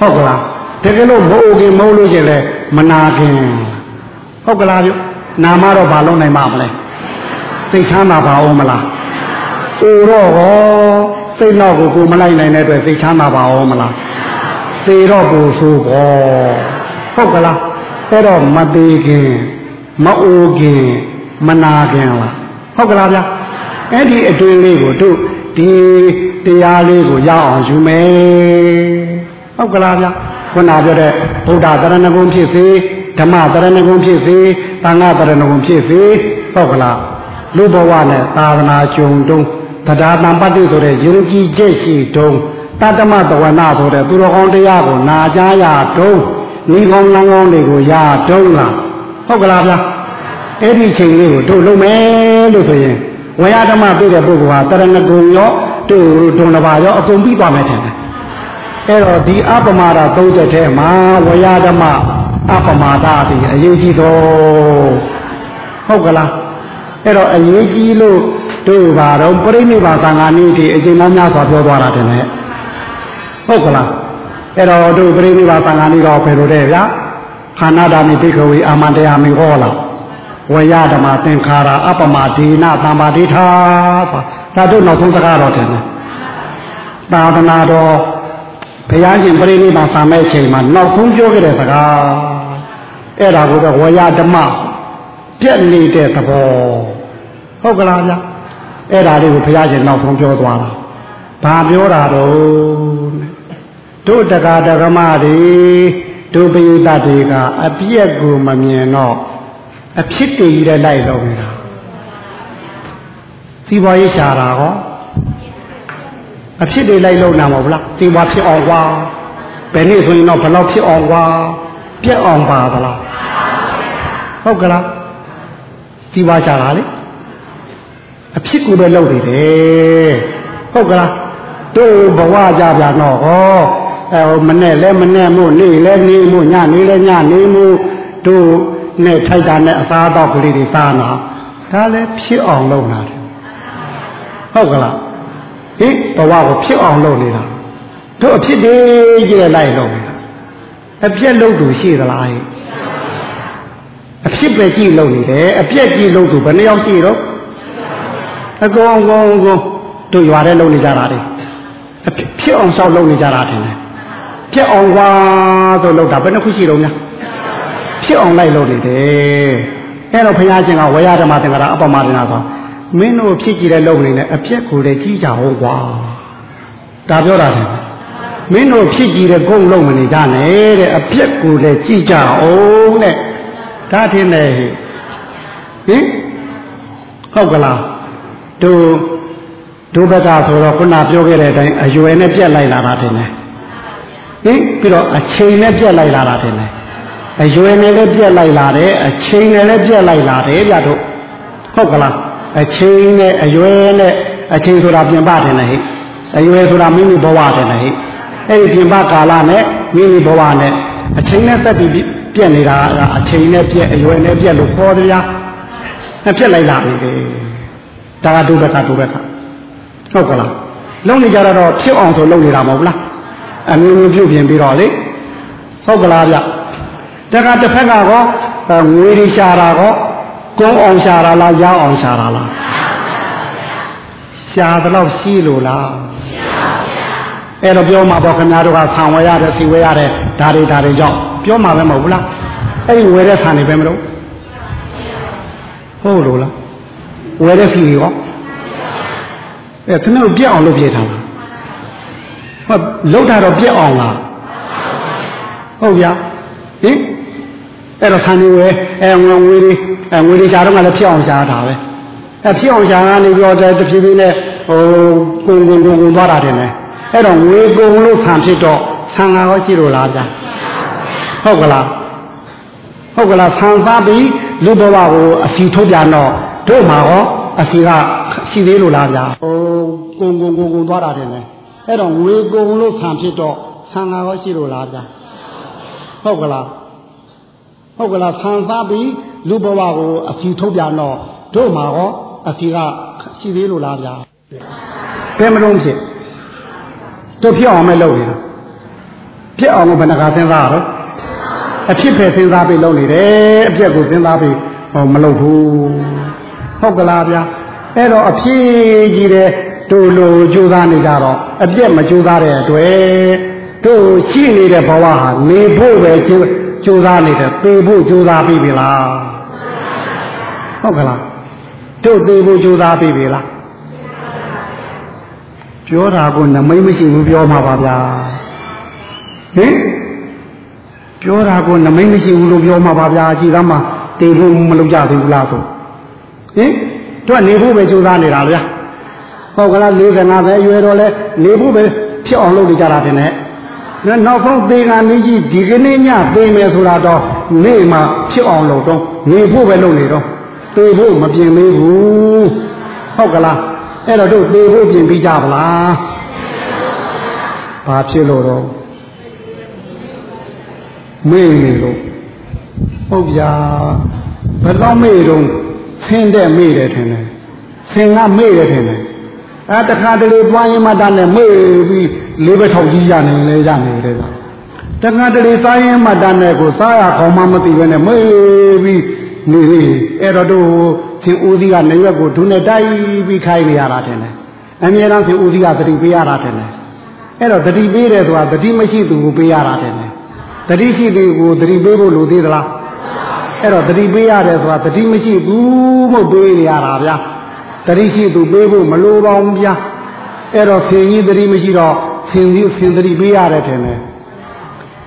ဟုတ်ကလားတကယ်လို့မအိုခင်မဟုတ်လို့ရှိရင်လည်းမနာခင်ဟုတ်ကလားပြုနာမတော့ဘာလုံးနိုင်ပါမလဲစိတ်ချမ်းသာပါအောင်မလားအိုတော့ဟောစိတ်တော့ကိုကိုမလိုက်နိုင်တဲ့အတွက်စိတ်ချမ်းသာပါအောင်မလားသေတော့ပူဆိုးပေါ့ဟုတ်ကလားအဲ့တော့မသေးခင်မအိုခင်မနာခင်လားဟုတ်ကလားဗျာအဲ့ဒီအတွင်းလေးကိုတို့ ဒီတရားလေးကိုရအောင်ယူမယ်ဟုတ်ကလားဗျာခုနပြောတဲ့ဗုဒ္ဓသရဏဂုံဖြစ်စေဓမ္မတရဏဂုံဖြစ်စေသံဃာတရဏဂုံဖြစ်စေဟုတ်ကလားလူဘဝနဲ့သာသနာကြုံတုံးတရားတံပတ္တိဆိုတဲ့ယုံကြည်ချက်ရှိတုံးတတ္တမတဝနာဆိုတဲ့သူတော်ကောင်းတရားကိုနာကြားရတုံးဤကောင်းလမ်းကောင်းတွေကိုရတုံးလားဟုတ်ကလားဗျာအဲ့ဒီချိန်လေးကိုတို့လုံးမယ်လို့ဆိုရင် ဝေယဓမ္မပြည့်တဲ့ပုဂ္ဂိုလ်ဟာတရဏဂုံရောတို့ဒုံတစ်ပါးရောအကုန်ပြီးသွားမယ်ထင်တယ်အဲ့တော့ဒီအပမာဒသုံးချက်ထဲမှာဝေယဓမ္မအပမာဒဒီအရေးကြီးတော့ဟုတ်ကလားအဲ့တော့အရေးကြီးလို့တို့ဘာတော့ပြိဋိဘာသံဃာနည်းဒီအကျဉ်းများများစွာပြောသွားတာတင်လေဟုတ်ကလားအဲ့တော့တို့ပြိဋိဘာသံဃာနည်းတော့ဖယ်လို့တဲ့ဗျာခန္ဓာဓာမိဘိက္ခဝေအာမန္တရားမိဟောလား ဝေယဓမ္မသင်္ခါရအပမဒေနသံပါတိထာဒါတို့နောက်ဆုံးစကားတော့တယ်သာသနာတော်ဘုရားရှင်ပြိဋိဘာသံမဲ့ချိန်မှာနောက်ဆုံးပြောခဲ့တဲ့စကားအဲ့ဒါကိုပဲဝေယဓမ္မပြက်နေတဲ့သဘောဟုတ်ကလားဗျာအဲ့ဒါလေးကိုဘုရားရှင်နောက်ဆုံးပြောသွားတာဘာပြောတာတော့တို့တက္ကဒကမတွေတို့ပိယတတွေကအပြက်ကိုမမြင်တော့ အဖြစ်တည်ကြီးတဲ့လိုက်တော့နေတာစီးပွားရေးရှာတာဟောအဖြစ်တွေလိုက်လို့နာမဟုတ်လားစီးပွားဖြစ်အောင်ကွာဘယ်နေ့ဆိုရင်တော့ဘယ်လောက်ဖြစ်အောင်ကွာပြက်အောင်ပါသလားဟုတ်ကလားစီးပွားရှာတာလေအဖြစ်ကိုပဲလုပ်နေတယ်ဟုတ်ကလားတို့ဘဝကြပြန်တော့ဟောအဲဟိုမနဲ့လဲမနဲ့မှုနေ့လဲနေမှုညနေလဲညနေမှုတို့ နဲ့ထိုက်တာနဲ့အစားတော့ကလေးတွေစားနာဒါလည်းဖြစ်အောင်လုပ်နာတယ်ဟုတ်ကလားဟင်ဘဝကိုဖြစ်အောင်လုပ်နေတာတို့အဖြစ်တွေကြီးတဲ့လိုက်လုပ်နေတာအပြက်လုပ်သူရှိသလားဟင်အဖြစ်ပဲကြည့်လုပ်နေတယ်အပြက်ကြည့်လုပ်သူဘယ်နှယောက်ရှိတော့အကုန်အကုန်အကုန်တို့ရွာထဲလုပ်နေကြတာလေဖြစ်အောင်ဆောက်လုပ်နေကြတာတင်တယ်ဖြစ်အောင်ကွာဆိုလုပ်တာဘယ်နှခုရှိတော့များ ဖြစ်အောင်လိုက်လုပ်နေတယ်အဲ့တော့ဘုရားရှင်ကဝေယဓမ္မသင်္ကာရအပမဒနာဆိုမင်းတို့ဖြစ်ကြည့်တဲ့လုပ်နေတဲ့အပြက်ကိုလည်းကြီးကြအောင်ကွာဒါပြောတာတယ်မင်းတို့ဖြစ်ကြည့်တဲ့ဂုံလုံးမနေကြနဲ့တဲ့အပြက်ကိုလည်းကြည့်ကြအောင်တဲ့ဒါထင်တယ်ဟင်ဟုတ်ကလားတို့တို့ဘက်ကဆိုတော့ခုနပြောခဲ့တဲ့အတိုင်းအရွယ်နဲ့ပြက်လိုက်လာတာတင်တယ်ဟင်ပြီးတော့အချိန်နဲ့ပြက်လိုက်လာတာတင်တယ် အရွယ်နဲ့လည်းပြက်လိုက်လာတယ်အချိန်နဲ့လည်းပြက်လိုက်လာတယ်ဗျတို့ဟုတ်ကလားအချိန်နဲ့အရွယ်နဲ့အချိန်ဆိုတာပြင်ပတယ်နဲ့ဟိအရွယ်ဆိုတာမိမိဘဝတယ်နဲ့ဟိအဲ့ဒီပြင်ပကာလနဲ့မိမိဘဝနဲ့အချိန်နဲ့သက်ပြီးပြက်နေတာကအချိန်နဲ့ပြက်အရွယ်နဲ့ပြက်လို့ပေါ်တရားပြက်လိုက်လာနေတယ်ဒါကဒုဘကဒုဘကဟုတ်ကလားလုံနေကြတော့ဖြစ်အောင်ဆိုလုံနေတာမဟုတ်လားအမျိုးမျိုးပြုတ်ပြင်ပြီးတော့လေဟုတ်ကလားဗျ တကတစ်ဖက်ကကောငွေတွေရှာတာကောကုန်းအောင်ရှာတာလားရောင်းအောင်ရှာတာလားရှာတော့ရှိလို့လားအဲ့တော့ပြောမှာပေါ့ခင်ဗျားတို့ကဆံဝယ်ရတယ်စီဝယ်ရတယ်ဒါတွေဒါတွေကြောင့်ပြောမှာပဲမဟုတ်ဘူးလားအဲ့ဒီဝယ်တဲ့ဆံတွေပဲမလို့ဟုတ်လို့လားဝယ်တဲ့စီတွေရောအဲခဏပြက်အောင်လုပ်ပြထားတာဟုတ်လောက်တာတော့ပြက်အောင်လားဟုတ်ဗျာဟင် အဲ့တော့ဆန်နေဝဲအဲငွေငွေတွေအဲငွေတွေရှာတော့ကလည်းဖြစ်အောင်ရှာတာပဲအဲဖြစ်အောင်ရှာကနေပြောတဲ့တဖြည်းဖြည်းနဲ့ဟိုကုန်းကုန်းကုန်းကုန်းသွားတာတယ်လေအဲ့တော့ငွေကုန်းလို့ဆန်ဖြစ်တော့ဆန်ကားရောရှိလို့လားဗျာဟုတ်ကလားဟုတ်ကလားဆန်စားပြီးလူဘဝကိုအစီထုတ်ပြန်တော့တို့မှာရောအစီကရှိသေးလို့လားဗျာဟိုကုံကုံကုံကုံသွားတာတယ်လေအဲ့တော့ငွေကုံလို့ဆံဖြစ်တော့ဆံငါရောရှိလို့လားဗျာဟုတ်ကလား ဟုတ်ကလားဆံသားပြီးလူဘဝကိုအစီထုတ်ပြန်တော့တို့မှာရောအစီကရှိသေးလို့လားဗျာဘယ်မလို့ဖြစ်တို့ဖြစ်အောင်မဲလုပ်နေတာဖြစ်အောင်ဘယ်နှခါစဉ်းစားရတော့အဖြစ်ပဲစဉ်းစားပြီးလုပ်နေတယ်အပြက်ကိုစဉ်းစားပြီးဟောမလုပ်ဘူးဟုတ်ကလားဗျာအဲ့တော့အဖြစ်ကြီးတဲ့တို့လိုကြိုးစားနေကြတော့အပြက်မကြိုးစားတဲ့အတွက်တို့ရှိနေတဲ့ဘဝဟာနေဖို့ပဲကြိုး စားနေတယ်သေဖို့ကြိုးစားပြီးပြီလားဟုတ်ကလားတို့သေဖို့ကြိုးစားပြီးပြီလားပြောတာကိုနမိတ်မရှိဘူးပြောမှာပါဗျာဟင်ပြောတာကိုနမိတ်မရှိဘူးလို့ပြောမှာပါဗျာကြည်သားမှာတေဖို့မလုပ်ကြသေးဘူးလားဆိုဟင်တို့နေဖို့ပဲကြိုးစားနေတာဗျာဟုတ်ကလား45ပဲရွယ်တော့လဲနေဖို့ပဲဖြစ်အောင်လုပ်နေကြတာတင်နဲ့ နောက်ဆုံးသေကံမကြီးဒီကနေ့ညသေမယ်ဆိုတာတော့နေ့မှဖြစ်အောင်လုပ်တော့နေဖို့ပဲလုပ်နေတော့သေဖို့မပြင်သေးဘူးဟုတ်ကလားအဲ့တော့တို့သေဖို့ပြင်ပြီးကြပါလားဘာဖြစ်လို့တော့မေ့နေလို့ဟုတ်ဗျာဘယ်တော့မေ့တော့ဆင်းတဲ့မေ့တယ်ထင်တယ်ဆင်းကမေ့တယ်ထင်တယ်အဲတခါတလေပွားရင်မတတ်နဲ့မေ့ပြီး လေးဘက်ထောက်ကြီးရနေလေရနေတယ်ဗျတခါတလေစားရင်မတတ်နဲ့ကိုစားရခေါင်းမမသိပဲနဲ့မေ့ပြီးနေလေအဲ့တော့တို့သင်ဦးစီးကနေရွက်ကိုဒုနဲ့တိုက်ပြီးခိုင်းနေရတာထင်တယ်အမြဲတမ်းသင်ဦးစီးကသတိပေးရတာထင်တယ်အဲ့တော့သတိပေးတယ်ဆိုတာသတိမရှိသူကိုပေးရတာထင်တယ်သတိရှိသူကိုသတိပေးဖို့လိုသေးသလားအဲ့တော့သတိပေးရတယ်ဆိုတာသတိမရှိဘူးမို့ပေးနေရတာဗျာတတိရှိသူပေးဖို့မလိုပါဘူးဗျာအဲ့တော့ဆင်ကြီးတတိမရှိတော့ ဆင်ကြီးဆင်တတိပေးရတယ်ထင်တယ်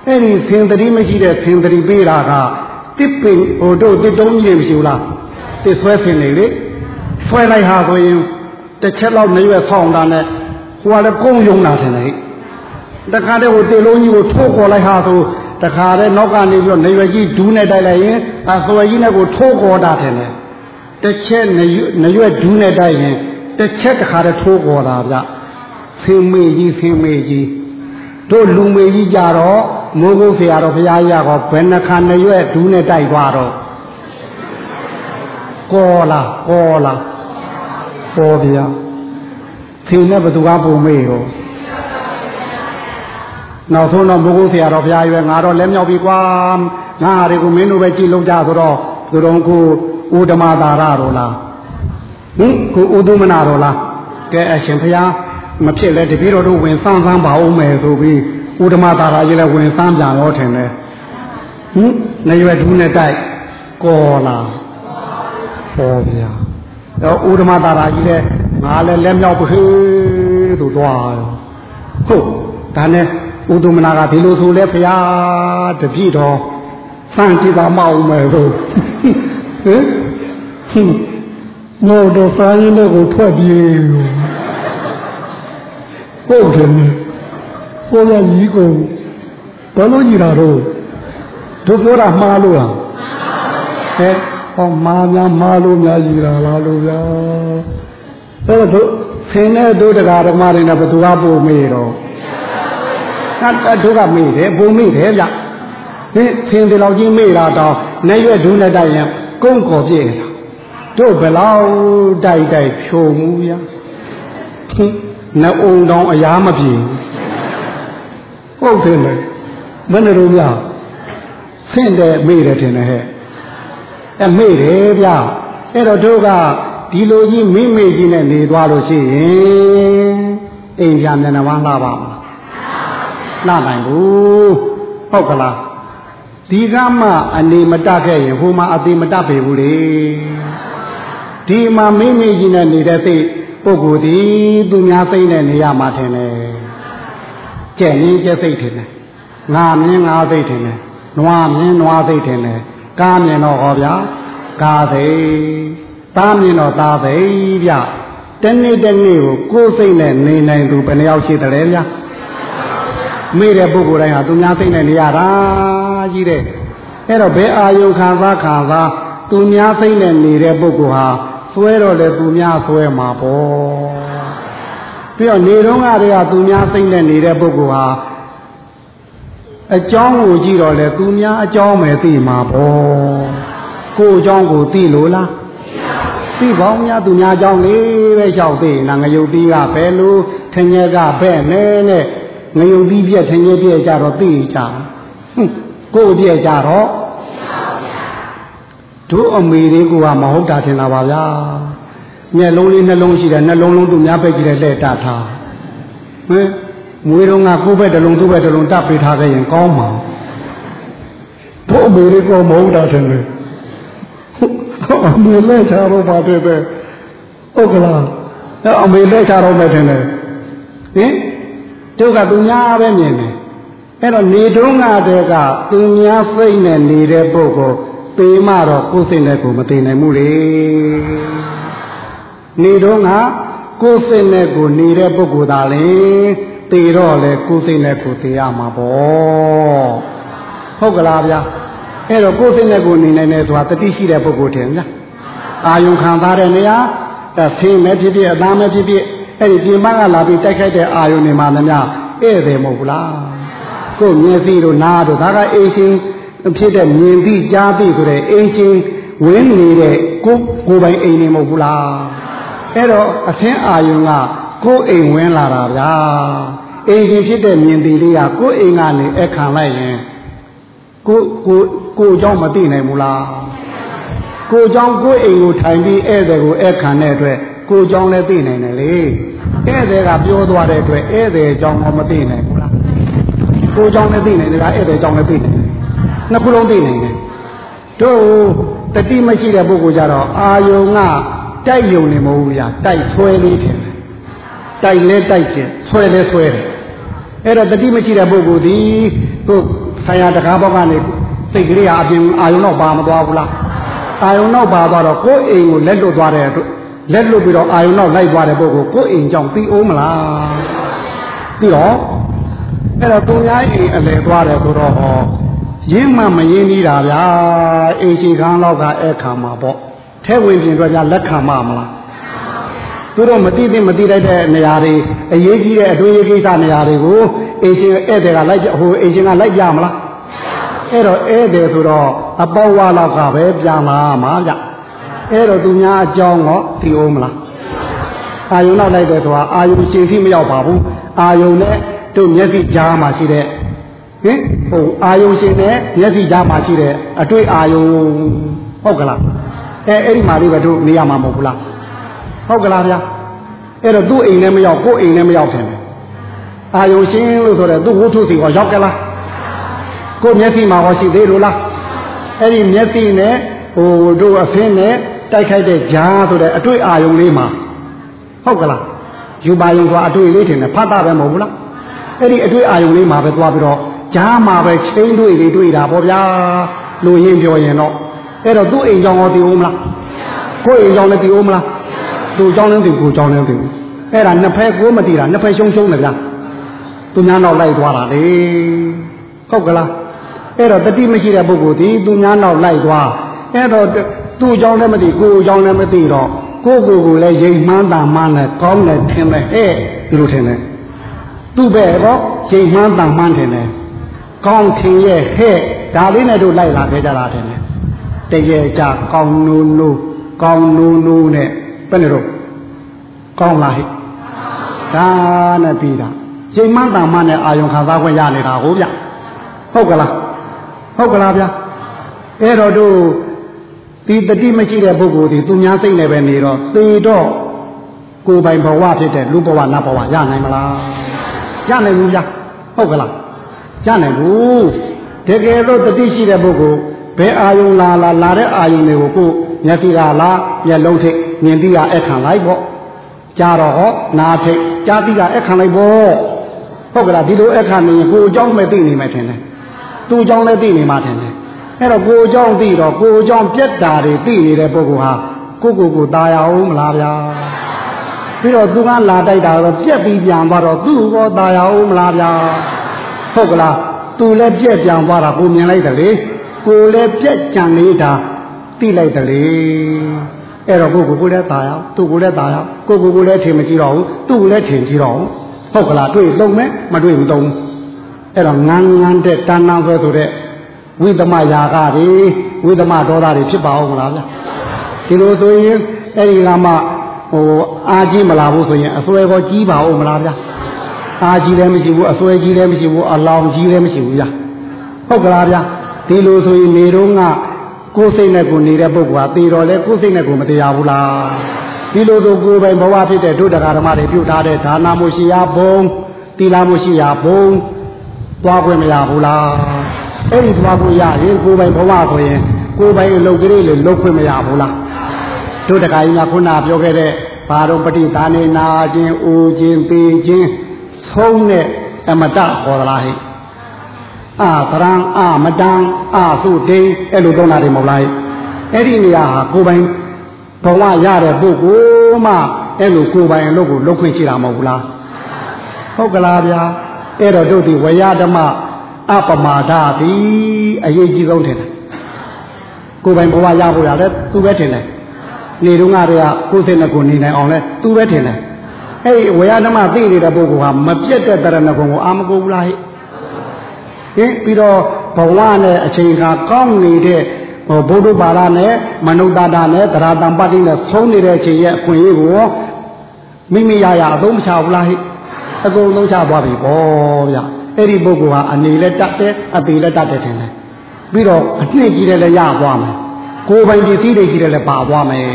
အဲ့ဒီဆင်တတိမရှိတဲ့ဆင်တတိပေးတာကတစ်ပင်ဟိုတို့တစ်တုံးကြီးမရှိဘူးလားတစ်ဆွဲဆင်နေလေဆွဲလိုက်ဟာဆိုရင်တစ်ချက်လောက်နေရွယ်ဆောင်းတာနဲ့ဟိုကလည်းကုန်းယုံတာထင်တယ်တခါတည်းဟိုတစ်လုံးကြီးကိုထိုးခေါ်လိုက်ဟာဆိုတခါတည်းနောက်ကနေပြီးတော့နေရွယ်ကြီးဒူးနဲ့တိုက်လိုက်ရင်အဆွဲကြီးနဲ့ကိုထိုးခေါ်တာထင်တယ်တစ်ချက်နရွက်ဒူးနဲ့တိုက်ရင်တစ်ချက်တခါတည်းထိုးခေါ်တာဗျ ဖင်းမေကြီးဖင်းမေကြီးတို့လူမေကြီးကြတော့မိုးကုတ်ဆရာတော်ဘုရားကြီးကဘယ်နှခါနရွက်ဒူးနဲ့တိုက်သွားတော့ကောလာကောလာပေါ်ဗျာဖင်းနဲ့ဘသူကပုံမေးတော့နောက်ဆုံးတော့မိုးကုတ်ဆရာတော်ဘုရားကြီးပဲငါတော့လက်မြောက်ပြီကွာငါဟာတွေကိုမင်းတို့ပဲကြည်လုံးကြဆိုတော့သူတော်ကိုဥဒမသာရတော်လားဟင်ကိုဥဒုမနာတော်လားကဲအရှင်ဘုရား မဖြစ်လဲတပည့်တော်တို့ဝင်ဆန်းဆန်းပါအောင်မယ်ဆိုပြီးဥဒမသာရကြီးလည်းဝင်ဆန်းပြန်ရောထင်တယ်ဟင်နေရွယ်ဒူးနဲ့တိုက်ကောလာပေါ်ဗျာတော့ဥဒမသာရကြီးလည်းငါလည်းလက်မြောက်ပြီဆိုသွားရောဟုတ်ဒါနဲ့ဥဒုမနာကဒီလိုဆိုလဲဘုရားတပည့်တော်စမ်းကြည့်ပါမအောင်မယ်ဆိုဟင်ဟင်မောတော့စာရင်းတွေကိုထွက်ပြေး ဟုတ်တယ်ကိုယ်ကကြီးကိုဘာလို့ကြီးတာတော့တို့ပြောတာမှားလို့လားဟဲ့ဟောမှားများမှားလို့များကြီးတာလားလို့ဗျာအဲ့တော့ဆင်းတဲ့တို့တရားဓမ္မတွေနဲ့ဘယ်သူကပို့မေးတော့အဲ့တို့ကမေးတယ်ပုံမေးတယ်ဗျဟင်ဆင်းတယ်လောက်ကြီးမေးတာတော့နေရွက်ဒူးနဲ့တိုက်ရင်ကုန်းခေါ်ပြည့်နေတာတို့ဘယ်လောက်တိုက်တိုက်ဖြိုမှုဗျာ နှအုံတောင်အရာမပြေဟုတ်တယ်လေမနဲ့တို့ဗျာဆင့်တယ်မေ့တယ်ထင်တယ်ဟဲ့အဲမေ့တယ်ဗျာအဲ့တော့တို့ကဒီလိုကြီးမိမေ့ကြီးနဲ့နေသွားလို့ရှိရင်အိမ်ပြန်မျက်နှာဝမ်းလှပါမလားလှနိုင်ဘူးဟုတ်ကလားဒီကမှအနေမတတ်ခဲ့ရင်ဟိုမှာအသေးမတတ်ပေဘူးလေဒီမှာမိမိကြီးနဲ့နေတဲ့စိတ် ပုဂ္ဂိုလ်ဒီသူများစိတ်နဲ့နေရမှာထင်တယ်ကြက်ရင်းကြက်စိတ်ထင်တယ်ငါမြင်ငါစိတ်ထင်တယ်နွားမြင်နွားစိတ်ထင်တယ်ကားမြင်တော့ဟောဗျာကားစိတ်သားမြင်တော့သားစိတ်ဗျတနေ့တနေ့ကိုကိုယ်စိတ်နဲ့နေနိုင်သူဘယ်နှယောက်ရှိတယ်ဗျာမိတဲ့ပုဂ္ဂိုလ်တိုင်းဟာသူများစိတ်နဲ့နေရတာကြီးတဲ့အဲ့တော့ဘယ်အာယုခံစားခံစားသူများစိတ်နဲ့နေတဲ့ပုဂ္ဂိုလ်ဟာ ဆွဲတော့လေသူများဆွဲမှာပေါ့ပြီးတော့နေတော့ကတည်းကသူများစိတ်နဲ့နေတဲ့ပုဂ္ဂိုလ်ဟာအကြောင်းကိုကြည့်တော့လေသူများအကြောင်းပဲသိမှာပေါ့ကိုအကြောင်းကိုသိလို့လားသိပါဦးများသူများအကြောင်းလေးပဲလျှောက်သိနာငရုတ်တီးကဘယ်လိုထင်ရကပဲ့နေနဲ့ငရုတ်တီးပြက်ထင်ရပြက်ကြတော့သိကြဟွန်းကိုပြက်ကြတော့ တို့အမေလေးကမဟုတ်တာထင်တာပါဗျာမျက်လုံးလေးနှလုံးရှိတယ်နှလုံးလုံးသူများပဲကြည့်တယ်လက်တထားဟင်မွေးတော့ကကိုယ့်ဘက်တလုံးသူ့ဘက်တလုံးတပ်ပေးထားခဲ့ရင်ကောင်းမှာတို့အမေလေးကမဟုတ်တာထင်တယ်အမေလက်ချတော့ပါတယ်ပဲဟုတ်ကလားအမေလက်ချတော့မယ်ထင်တယ်ဟင်တို့ကသူများပဲမြင်တယ်အဲ့တော့နေတုံးကတည်းကသူများစိတ်နဲ့နေတဲ့ပုဂ္ဂိုလ် ပေမှတော့ကိုယ်စိတ်နဲ့ကိုမသိနိုင်ဘူးလေနေတုံးကကိုယ်စိတ်နဲ့ကိုနေတဲ့ပုဂ္ဂိုလ်သာလေသိတော့လေကိုယ်စိတ်နဲ့ကိုသိရမှာပေါ့ဟုတ်ကလားဗျာအဲ့တော့ကိုယ်စိတ်နဲ့ကိုနေနိုင်တယ်ဆိုတာတတိရှိတဲ့ပုဂ္ဂိုလ်ထင်လားအာယုံခံစားတဲ့နေရာအဲဆင်းမဲ့ဖြစ်ဖြစ်အသားမဲ့ဖြစ်ဖြစ်အဲ့ဒီပြင်ပကလာပြီးတိုက်ခိုက်တဲ့အာယုံတွေမှာလည်းများဧည့်တယ်မဟုတ်ဘူးလားကိုယ်မျက်စိတို့နားတို့ဒါကအိမ်ရှင် ဖြစ်တဲ့မြင်သိကြားသိဆိုတဲ့အိမ်ရှင်ဝင်းနေတဲ့ကိုကိုယ်ပိုင်အိမ်နေမဟုတ်ဘူးလားအဲ့တော့အသင်းအာယုံကကိုယ်အိမ်ဝင်လာတာဗျာအိမ်ရှင်ဖြစ်တဲ့မြင်သိလေးကကိုယ်အိမ်ကနေအခန့်လိုက်ရင်ကိုကိုကိုเจ้าမသိနိုင်ဘူးလားကိုเจ้าကိုအိမ်ကိုထိုင်ပြီးဧည့်သည်ကိုအခန့်တဲ့အတွက်ကိုเจ้าလည်းသိနိုင်တယ်လေဧည့်သည်ကပြောသွားတဲ့အတွက်ဧည့်သည်เจ้าကမသိနိုင်ဘူးလားကိုเจ้าလည်းသိနိုင်တယ်ကဧည့်သည်เจ้าလည်းသိနိုင်တယ် ် နှစ်ခုလုံးသိနိုင်တယ်တို့တတိမရှိတဲ့ပုဂ္ဂိုလ်ကြတော့အာယုံကတိုက်ယုံနေမဟုတ်ဘူးဗျာတိုက်ဆွဲလေးတယ်တိုက်လဲတိုက်တယ်ဆွဲလဲဆွဲတယ်အဲ့တော့တတိမရှိတဲ့ပုဂ္ဂိုလ်ဒီကိုဆရာတကားဘောက်ကနေစိတ်ကလေးဟာအပြင်အာယုံတော့ပါမသွားဘူးလားအာယုံတော့ပါသွားတော့ကိုယ်အိမ်ကိုလက်လွတ်သွားတဲ့အတွက်လက်လွတ်ပြီးတော့အာယုံတော့လိုက်သွားတဲ့ပုဂ္ဂိုလ်ကိုယ်အိမ်ကြောင့်ပြီးအောင်မလားပြီးတော့အဲ့တော့သူများအိမ်အလဲသွားတယ်ဆိုတော့ဟော ရင်းမှမရင်းနေတာဗျာအိမ်ရှိခန်းတော့ကအဲ့ခံမှာပေါ့ထဲဝင်ပြင်တော့ကြလက်ခံမှာမလားသူတို့မသိသိမသိလိုက်တဲ့နေရာတွေအရေးကြီးတဲ့အတွင်းရေးကိစ္စနေရာတွေကိုအိမ်ရှင်ဧည့်သည်ကလိုက်ဟိုအိမ်ရှင်ကလိုက်ကြမလားအဲ့တော့ဧည့်သည်ဆိုတော့အပေါဝါလောက်ကပဲပြန်လာမှာဗျအဲ့တော့သူများအကြောင်းတော့သိအောင်မလားအာယုံနောက်လိုက်တယ်ဆိုတာအာယုံရှင်စီမရောက်ပါဘူးအာယုံနဲ့တို့မျက်စိကြားမှာရှိတဲ့ ဟင်ဟိုအာယုံရှင်နဲ့မျက်စိကြားမှာရှိတဲ့အတွေ့အာယုံဟုတ်ကလားအဲအဲ့ဒီမှာလေးပဲတို့နေရမှာမဟုတ်ဘူးလားဟုတ်ကလားဗျာအဲ့တော့သူ့အိမ်နဲ့မရောက်ကိုယ့်အိမ်နဲ့မရောက်တယ်အာယုံရှင်လို့ဆိုတဲ့သူ့ဝုထုစီကရောက်ကလားကိုယ့်မျက်စိမှာဟောရှိသေးလို့လားအဲ့ဒီမျက်စိနဲ့ဟိုတို့အဖင်းနဲ့တိုက်ခိုက်တဲ့ဂျားဆိုတဲ့အတွေ့အာယုံလေးမှာဟုတ်ကလားယူပါယုံဆိုတာအတွေ့လေးထင်တယ်ဖတ်တာပဲမဟုတ်ဘူးလားအဲ့ဒီအတွေ့အာယုံလေးမှာပဲသွားပြီးတော့ ဂျားမှာပဲချင်းတွေ့တွေတွေ့တာပေါ့ဗျာလူရင်းပြောရင်တော့အဲ့တော့သူ့အိမ်ကြောင်ရောတည်ဦးမလားကိုယ့်အိမ်ကြောင်လည်းတည်ဦးမလားသူ့ကြောင်လည်းတည်ကိုကြောင်လည်းတည်အဲ့ဒါနှစ်ဖက်ကိုမတည်တာနှစ်ဖက်ရှုံးရှုံးတယ်ဗျာသူများနောက်လိုက်သွားတာလေဟုတ်ကလားအဲ့တော့တတိမရှိတဲ့ပုဂ္ဂိုလ်ဒီသူများနောက်လိုက်သွားအဲ့တော့သူ့ကြောင်လည်းမတည်ကိုယ်ကြောင်လည်းမတည်တော့ကိုကိုကိုလည်းရိမ်မှန်းတာမှန်းတယ်ကောင်းတယ်ထင်တယ်ဟဲ့ဒီလိုထင်တယ်သူ့ဘက်တော့ရိမ်မှန်းတာမှန်းထင်တယ် ကောင်းထင်ရဲ့ဟဲ့ဒါလေးနဲ့တို့လိုက်လာခဲ့ကြတာထင်တယ်တရေကြကောင်းနိုးနိုးကောင်းနိုးနိုးနဲ့ဘယ်နဲ့တော့ကောင်းလာဟဲ့ဒါနဲ့ပြီးတာရိမ်မှန်းတာမှန်းနဲ့အာယုံခံစားခွင့်ရနေတာဟုတ်ဗျဟုတ်ကလားဟုတ်ကလားဗျအဲ့တော့တို့ဒီတတိမရှိတဲ့ပုဂ္ဂိုလ်ဒီသူများစိတ်နဲ့ပဲနေတော့သေတော့ကိုယ်ပိုင်ဘဝဖြစ်တဲ့လူဘဝနတ်ဘဝရနိုင်မလားရနိုင်ဘူးဗျဟုတ်ကလား ရနိုင်ဘူးတကယ်တော့တတိရှိတဲ့ပုဂ္ဂိုလ်ဘယ်အာယုံလာလာလာတဲ့အာယုံတွေကိုကိုမျက်စိကလားမျက်လုံးထိတ်မြင်သိရအခန့်လိုက်ပေါ့ကြားတော့ဟောနာထိတ်ကြားသိရအခန့်လိုက်ပေါ့ဟုတ်ကလားဒီလိုအခန့်နေရင်ကိုယ်အကြောင်းပဲသိနေမှထင်တယ်သူ့အကြောင်းလည်းသိနေမှထင်တယ်အဲ့တော့ကိုယ်အကြောင်းသိတော့ကိုယ်အကြောင်းပြက်တာတွေသိနေတဲ့ပုဂ္ဂိုလ်ဟာကိုကိုကိုตายအောင်မလားဗျာပြီးတော့သူကလာတိုက်တာတော့ပြက်ပြီးပြန်သွားတော့သူ့ကောตายအောင်မလားဗျာ ဟုတ်ကလားသူလည်းပြက်ပြန်သွားတာကိုမြင်လိုက်တယ်လေကိုလည်းပြက်ကြံနေတာသိလိုက်တယ်လေအဲ့တော့ကိုကိုကိုလည်းตายအောင်သူ့ကိုလည်းตายအောင်ကိုကိုကိုလည်းထင်မကြည့်တော့ဘူးသူ့ကိုလည်းထင်ကြည့်တော့ဟုတ်ကလားတွေ့သုံးမယ်မတွေ့ဘူးသုံးအဲ့တော့ငန်းငန်းတဲ့တဏ္ဍာဆွဲဆိုတဲ့ဝိသမယာကတွေဝိသမဒေါသတွေဖြစ်ပါဦးမလားဗျာဒီလိုဆိုရင်အဲ့ဒီကမှဟိုအာကြီးမလာဘူးဆိုရင်အစွဲကောကြီးပါဦးမလားဗျာ အာကြီးလည်းမရှိဘူးအစွဲကြီးလည်းမရှိဘူးအလောင်ကြီးလည်းမရှိဘူးဗျာဟုတ်ကလားဗျာဒီလိုဆိုရင်နေတော့ကကိုယ်စိတ်နဲ့ကိုနေတဲ့ပုဂ္ဂိုလ်ဟာသေတော်လဲကိုယ်စိတ်နဲ့ကိုမတရားဘူးလားဒီလိုဆိုကိုယ်ပိုင်ဘဝဖြစ်တဲ့ဒုဒကာဓမ္မတွေပြုထားတဲ့ဒါနာမှုရှိရာဘုံသီလမှုရှိရာဘုံသွားခွင့်မရဘူးလားအဲ့ဒီသွားခွင့်ရရင်ကိုယ်ပိုင်ဘဝဆိုရင်ကိုယ်ပိုင်အလုပ်ကလေးလေလုပ်ခွင့်မရဘူးလားတို့တခါကြီးကခုနပြောခဲ့တဲ့ဘာတော့ပဋိသန္ဓေနာခြင်းအိုခြင်းပေခြင်း ဆုံးတဲ့အမတခေါ်သလားဟဲ့အာသရံအာမတံအာသုတိအဲ့လိုသုံးတာတွေမဟုတ်လားအဲ့ဒီနေရာဟာကိုယ်ပိုင်ဘဝရတဲ့ပုဂ္ဂိုလ်မှအဲ့လိုကိုယ်ပိုင်အလုပ်ကိုလုပ်ခွင့်ရှိတာမဟုတ်ဘူးလားဟုတ်ကလားဗျာအဲ့တော့တို့ဒီဝရဓမ္မအပမာဒသည်အရေးကြီးဆုံးထင်တယ်ကိုယ်ပိုင်ဘဝရဖို့ရတယ်သူပဲထင်တယ်နေတော့ငါတွေကကိုယ်စိတ်နဲ့ကိုယ်နေနိုင်အောင်လဲသူပဲထင်တယ် အဲ့ဒီဝရဓမ္မသိနေတဲ့ပုဂ္ဂိုလ်ဟာမပြတ်တဲ့တရဏဂုံကိုအာမကိုဘူးလားဟဲ့ဟင်ပြီးတော့ဘဝနဲ့အချိန်ခါကောင်းနေတဲ့ဟိုဘုဒ္ဓဘာသာနဲ့မနုဿတာနဲ့သရတံပတ္တိနဲ့ဆုံးနေတဲ့အချိန်ရဲ့အခွင့်အရေးကိုမိမိရရအသုံးမချဘူးလားဟိအကုန်လုံးချသွားပြီပေါ့ဗျအဲ့ဒီပုဂ္ဂိုလ်ဟာအနေလည်းတတ်တယ်အသေးလည်းတတ်တယ်ထင်တယ်ပြီးတော့အနှစ်ကြီးတယ်လည်းရသွားမယ်ကိုယ်ပိုင်ပစ္စည်းတွေကြီးတယ်လည်းပါသွားမယ်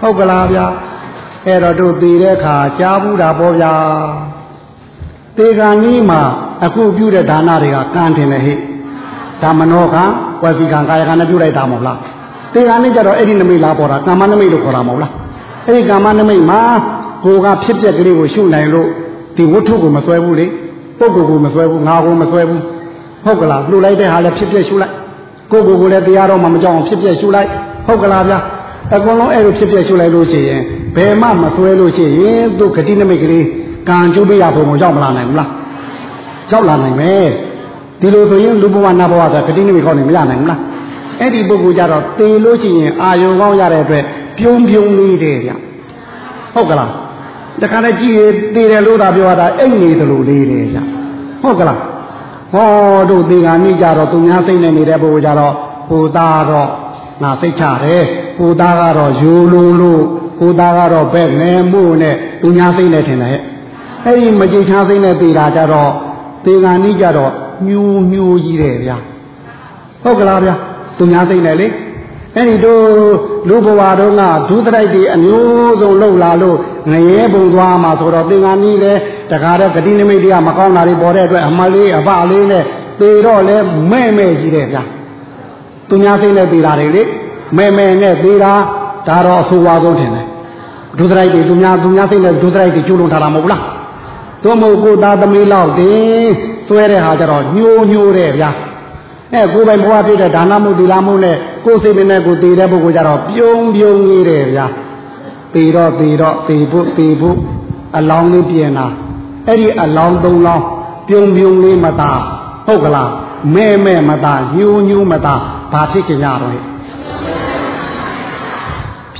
ဟုတ်ကလားဗျ အဲ့တော့တို့တည်တဲ့အခါကြားဘူးတာပေါ့ဗျာတေဂာနီးမှာအခုပြုတဲ့ဒါနတွေကကံထင်တယ်ဟိဒါမနောကဝစီကံကာယကံနဲ့ပြုလိုက်တာမဟုတ်လားတေဂာနီးကြတော့အဲ့ဒီနမိတ်လားပေါ်တာကမ္မနမိတ်လို့ခေါ်တာမဟုတ်လားအဲ့ဒီကမ္မနမိတ်မှာကိုကဖြစ်ပျက်ကလေးကိုရှုနိုင်လို့ဒီဝတ္ထုကိုမဆွဲဘူးလေပုဂ္ဂိုလ်ကိုမဆွဲဘူးငါကိုမဆွဲဘူးဟုတ်ကလားလှူလိုက်တဲ့ဟာလည်းဖြစ်ပျက်ရှုလိုက်ကိုယ်ကိုယ်ကိုလည်းတရားတော်မှမကြောက်အောင်ဖြစ်ပျက်ရှုလိုက်ဟုတ်ကလားဗျာအကုန်လုံးအဲ့လိုဖြစ်ပျက်ရှုလိုက်လို့ရှိရင် ဘယ်မှမဆွဲလို့ရှိရင်သူဂတိနမိတ်ကလေးကံကျိုးပေးရဖို့မရောက်မလာနိုင်ဘူးလားရောက်လာနိုင်မယ်ဒီလိုဆိုရင်လူဘဝနတ်ဘဝဆိုဂတိနမိတ်ကောင်းနေမရနိုင်ဘူးလားအဲ့ဒီပုဂ္ဂိုလ်ကြတော့တေလို့ရှိရင်အာယုံကောင်းရတဲ့အတွက်ပြုံးပြုံးလေးတယ်ဗျဟုတ်ကလားတခါတည်းကြည့်ရသေးတယ်လို့သာပြောတာအိတ်နေသလိုလေးတယ်ဗျဟုတ်ကလားဟောတို့ဒီကနေ့ကြတော့သူများစိတ်နဲ့နေတဲ့ပုဂ္ဂိုလ်ကြတော့ဟိုသားတော့ငါစိတ်ချတယ်ဟိုသားကတော့ယူလုံးလို့ ဟိုသားကတော့ပဲငယ်မှုနဲ့သူများစိတ်နဲ့ထင်တယ်အဲ့ဒီမကြည်ချစိတ်နဲ့သေးတာကြတော့ဒီကနေ့ကြတော့ညူညူကြီးတယ်ဗျဟုတ်ကလားဗျသူများစိတ်နဲ့လေအဲ့ဒီတို့လူဘဝတုန်းကဒုသရိုက်တွေအမျိုးစုံလှုပ်လာလို့ငရဲပုံသွားမှာဆိုတော့သင်္ကန်းကြီးလဲတခါတော့ဂတိနမိတ်တွေကမကောင်းတာတွေပေါ်တဲ့အတွက်အမလေးအပလေးနဲ့သေတော့လဲမဲ့မဲ့ကြီးတယ်ဗျာသူများစိတ်နဲ့သေတာတွေလေမဲ့မဲ့နဲ့သေတာ ဒါတော့အဆိုးဝါးဆုံးထင်တယ်ဒုသရိုက်တွေသူများသူများစိတ်နဲ့ဒုသရိုက်တွေကျူးလွန်ထားတာမဟုတ်လားတို့မဟုတ်ကိုသားသမီးလောက်တင်ဆွဲတဲ့ဟာကြတော့ညိုညိုတဲ့ဗျာအဲကိုယ်ပိုင်ဘဝဖြစ်တဲ့ဒါနမှုသီလမှုနဲ့ကိုယ်စိတ်နဲ့ကိုယ်တည်တဲ့ပုဂ္ဂိုလ်ကြတော့ပြုံးပြုံးနေတယ်ဗျာတည်တော့တည်တော့တည်ဖို့တည်ဖို့အလောင်းလေးပြင်တာအဲ့ဒီအလောင်းသုံးလောင်းပြုံးပြုံးလေးမသာဟုတ်ကလားမဲမဲမသာညူးညူးမသာဘာဖြစ်ကြရတော့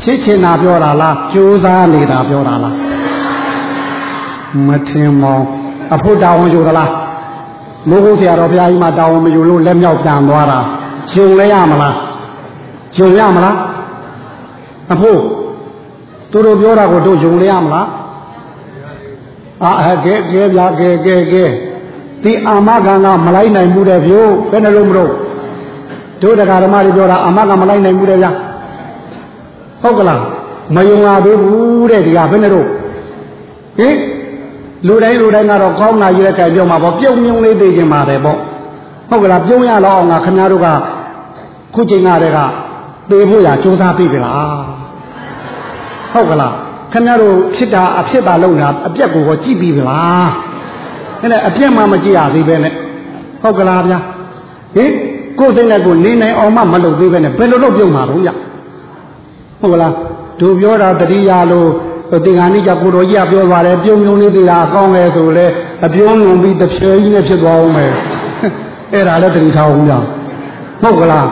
ဖြစ်ချင်တာပြောတာလားကြိုးစားနေတာပြောတာလားမထင်မောင်အဖို့တောင်းယူသလားမိုးကုတ်ဆရာတော်ဘုရားကြီးမှတာဝန်မယူလို့လက်မြောက်ပြန်သွားတာဂျုံလဲရမလားဂျုံရမလားအဖို့သူတို့ပြောတာကိုတို့ဂျုံလဲရမလားအာကဲကဲဗျာကဲကဲကဲဒီအာမခံကမလိုက်နိုင်ဘူးတဲ့ဗျို့ဘယ်နှလုံးမလို့တို့တရားဓမ္မတွေပြောတာအာမခံမလိုက်နိုင်ဘူးတဲ့ဗျာ ဟုတ်ကလားမယုံရသေးဘူးတဲ့ဒီကဘယ်နှလို့ဟင်လူတိုင်းလူတိုင်းကတော့ကောင်းတာရွေးခိုင်ပြောမှာပေါ့ပြုံမြုံလေးသိခြင်းပါတယ်ပေါ့ဟုတ်ကလားပြုံရတော့အောင်ကခင်ဗျားတို့ကခုချိန်ကတည်းကသေဖို့ရကြိုးစားပြီလားဟုတ်ကလားခင်ဗျားတို့ဖြစ်တာအဖြစ်တာလုံးတာအပြက်ကိုကိုကြည့်ပြီလားအဲ့ဒါအပြက်မှမကြည့်ရသေးပဲနဲ့ဟုတ်ကလားဗျာဟင်ကိုယ်စိတ်နဲ့ကိုနေနိုင်အောင်မှမလုပ်သေးပဲနဲ့ဘယ်လိုလုပ်ပြုံမှာတော့ဗျ ဟုတ်ကလားသူပြောတာတတိယလို့သင်္ကန်းကြီးကကိုတော်ကြီးကပြောပါတယ်ပြုံပြုံလေးသေးတာအကောင်းလေဆိုလဲအပြုံးလုံးပြီးတစ်ဖြဲကြီးနဲ့ဖြစ်သွားအောင်မယ်အဲ့ဒါလည်းတတိထားအောင်ဗျာဟုတ်ကလား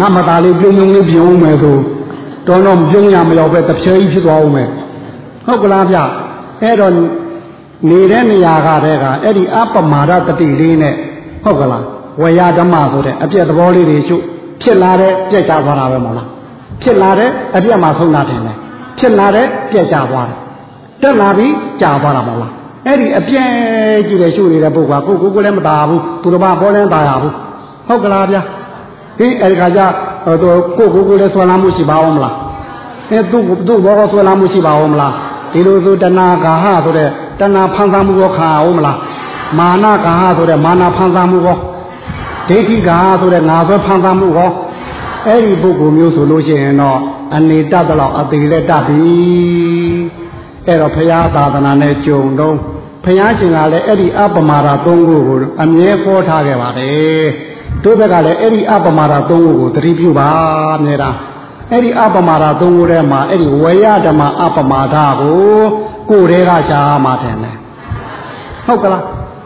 ငါမသားလေးပြုံပြုံလေးပြုံးမယ်ဆိုတော့တော့ပြုံးရမရောက်ပဲတစ်ဖြဲကြီးဖြစ်သွားအောင်မယ်ဟုတ်ကလားဗျအဲ့တော့နေတဲ့နေရာကတည်းကအဲ့ဒီအပမာဒတတိလေးနဲ့ဟုတ်ကလားဝေယဓမ္မဆိုတဲ့အပြက်သဘောလေးတွေရှုဖြစ်လာတဲ့ပြက်ချသွားတာပဲမဟုတ်လား ဖြစ်လာတဲ့အပြက်မှာဆုံးတာတင်တယ်ဖြစ်လာတဲ့ပြက်ကြသွားတယ်တက်လာပြီးကြာသွားတာမဟုတ်လားအဲ့ဒီအပြဲကြည့်တဲ့ရှုနေတဲ့ပုဂ္ဂိုလ်ကကိုကိုကိုလည်းမตาဘူးသူတော်ဘာဘောလည်းตาရဘူးဟုတ်ကလားဗျာဟင်းအဲ့ဒီခါကျသူကိုကိုကိုလည်းဆွမ်းလာမှုရှိပါအောင်မလားအဲသူ့သူ့ဘောကဆွမ်းလာမှုရှိပါအောင်မလားဒီလိုဆိုတဏှာဂါဟဆိုတဲ့တဏှာဖန်ဆာမှုကိုခါအောင်မလားမာနဂါဟဆိုတဲ့မာနဖန်ဆာမှုကိုဒိဋ္ဌိဂါဟဆိုတဲ့ငါဆွဲဖန်ဆာမှုကို အဲ့ဒီပုဂ္ဂိုလ်မျိုးဆိုလို့ရှိရင်တော့အနေတတ်တော့အသေးလက်တတ်ပြီအဲ့တော့ဘုရားသာသနာနဲ့ကြုံတော့ဘုရားရှင်ကလည်းအဲ့ဒီအပမာဒသုံးခုကိုအမြဲပေါ်ထားခဲ့ပါတယ်တို့ဘက်ကလည်းအဲ့ဒီအပမာဒသုံးခုကိုသတိပြုပါအမြဲတမ်းအဲ့ဒီအပမာဒသုံးခုထဲမှာအဲ့ဒီဝေယဓမ္မအပမာဒကိုကိုယ်တည်းကရှားမှတယ်လေဟုတ်ကလား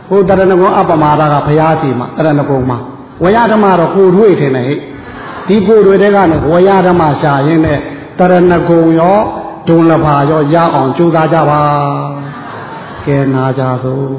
ဟိုတရဏဂုံအပမာဒကဘုရားစီမှာတရဏဂုံမှာဝေယဓမ္မတော့ကိုယ်တွေ့ထင်တယ်ဟဲ့ ဒီကိုယ်တွေတဲကနေဝေယဓမ္မရှာရင်းနဲ့တရဏဂုံရောဒုံလဘာရောရအောင်ကြိုးစားကြပါကဲနာကြသို့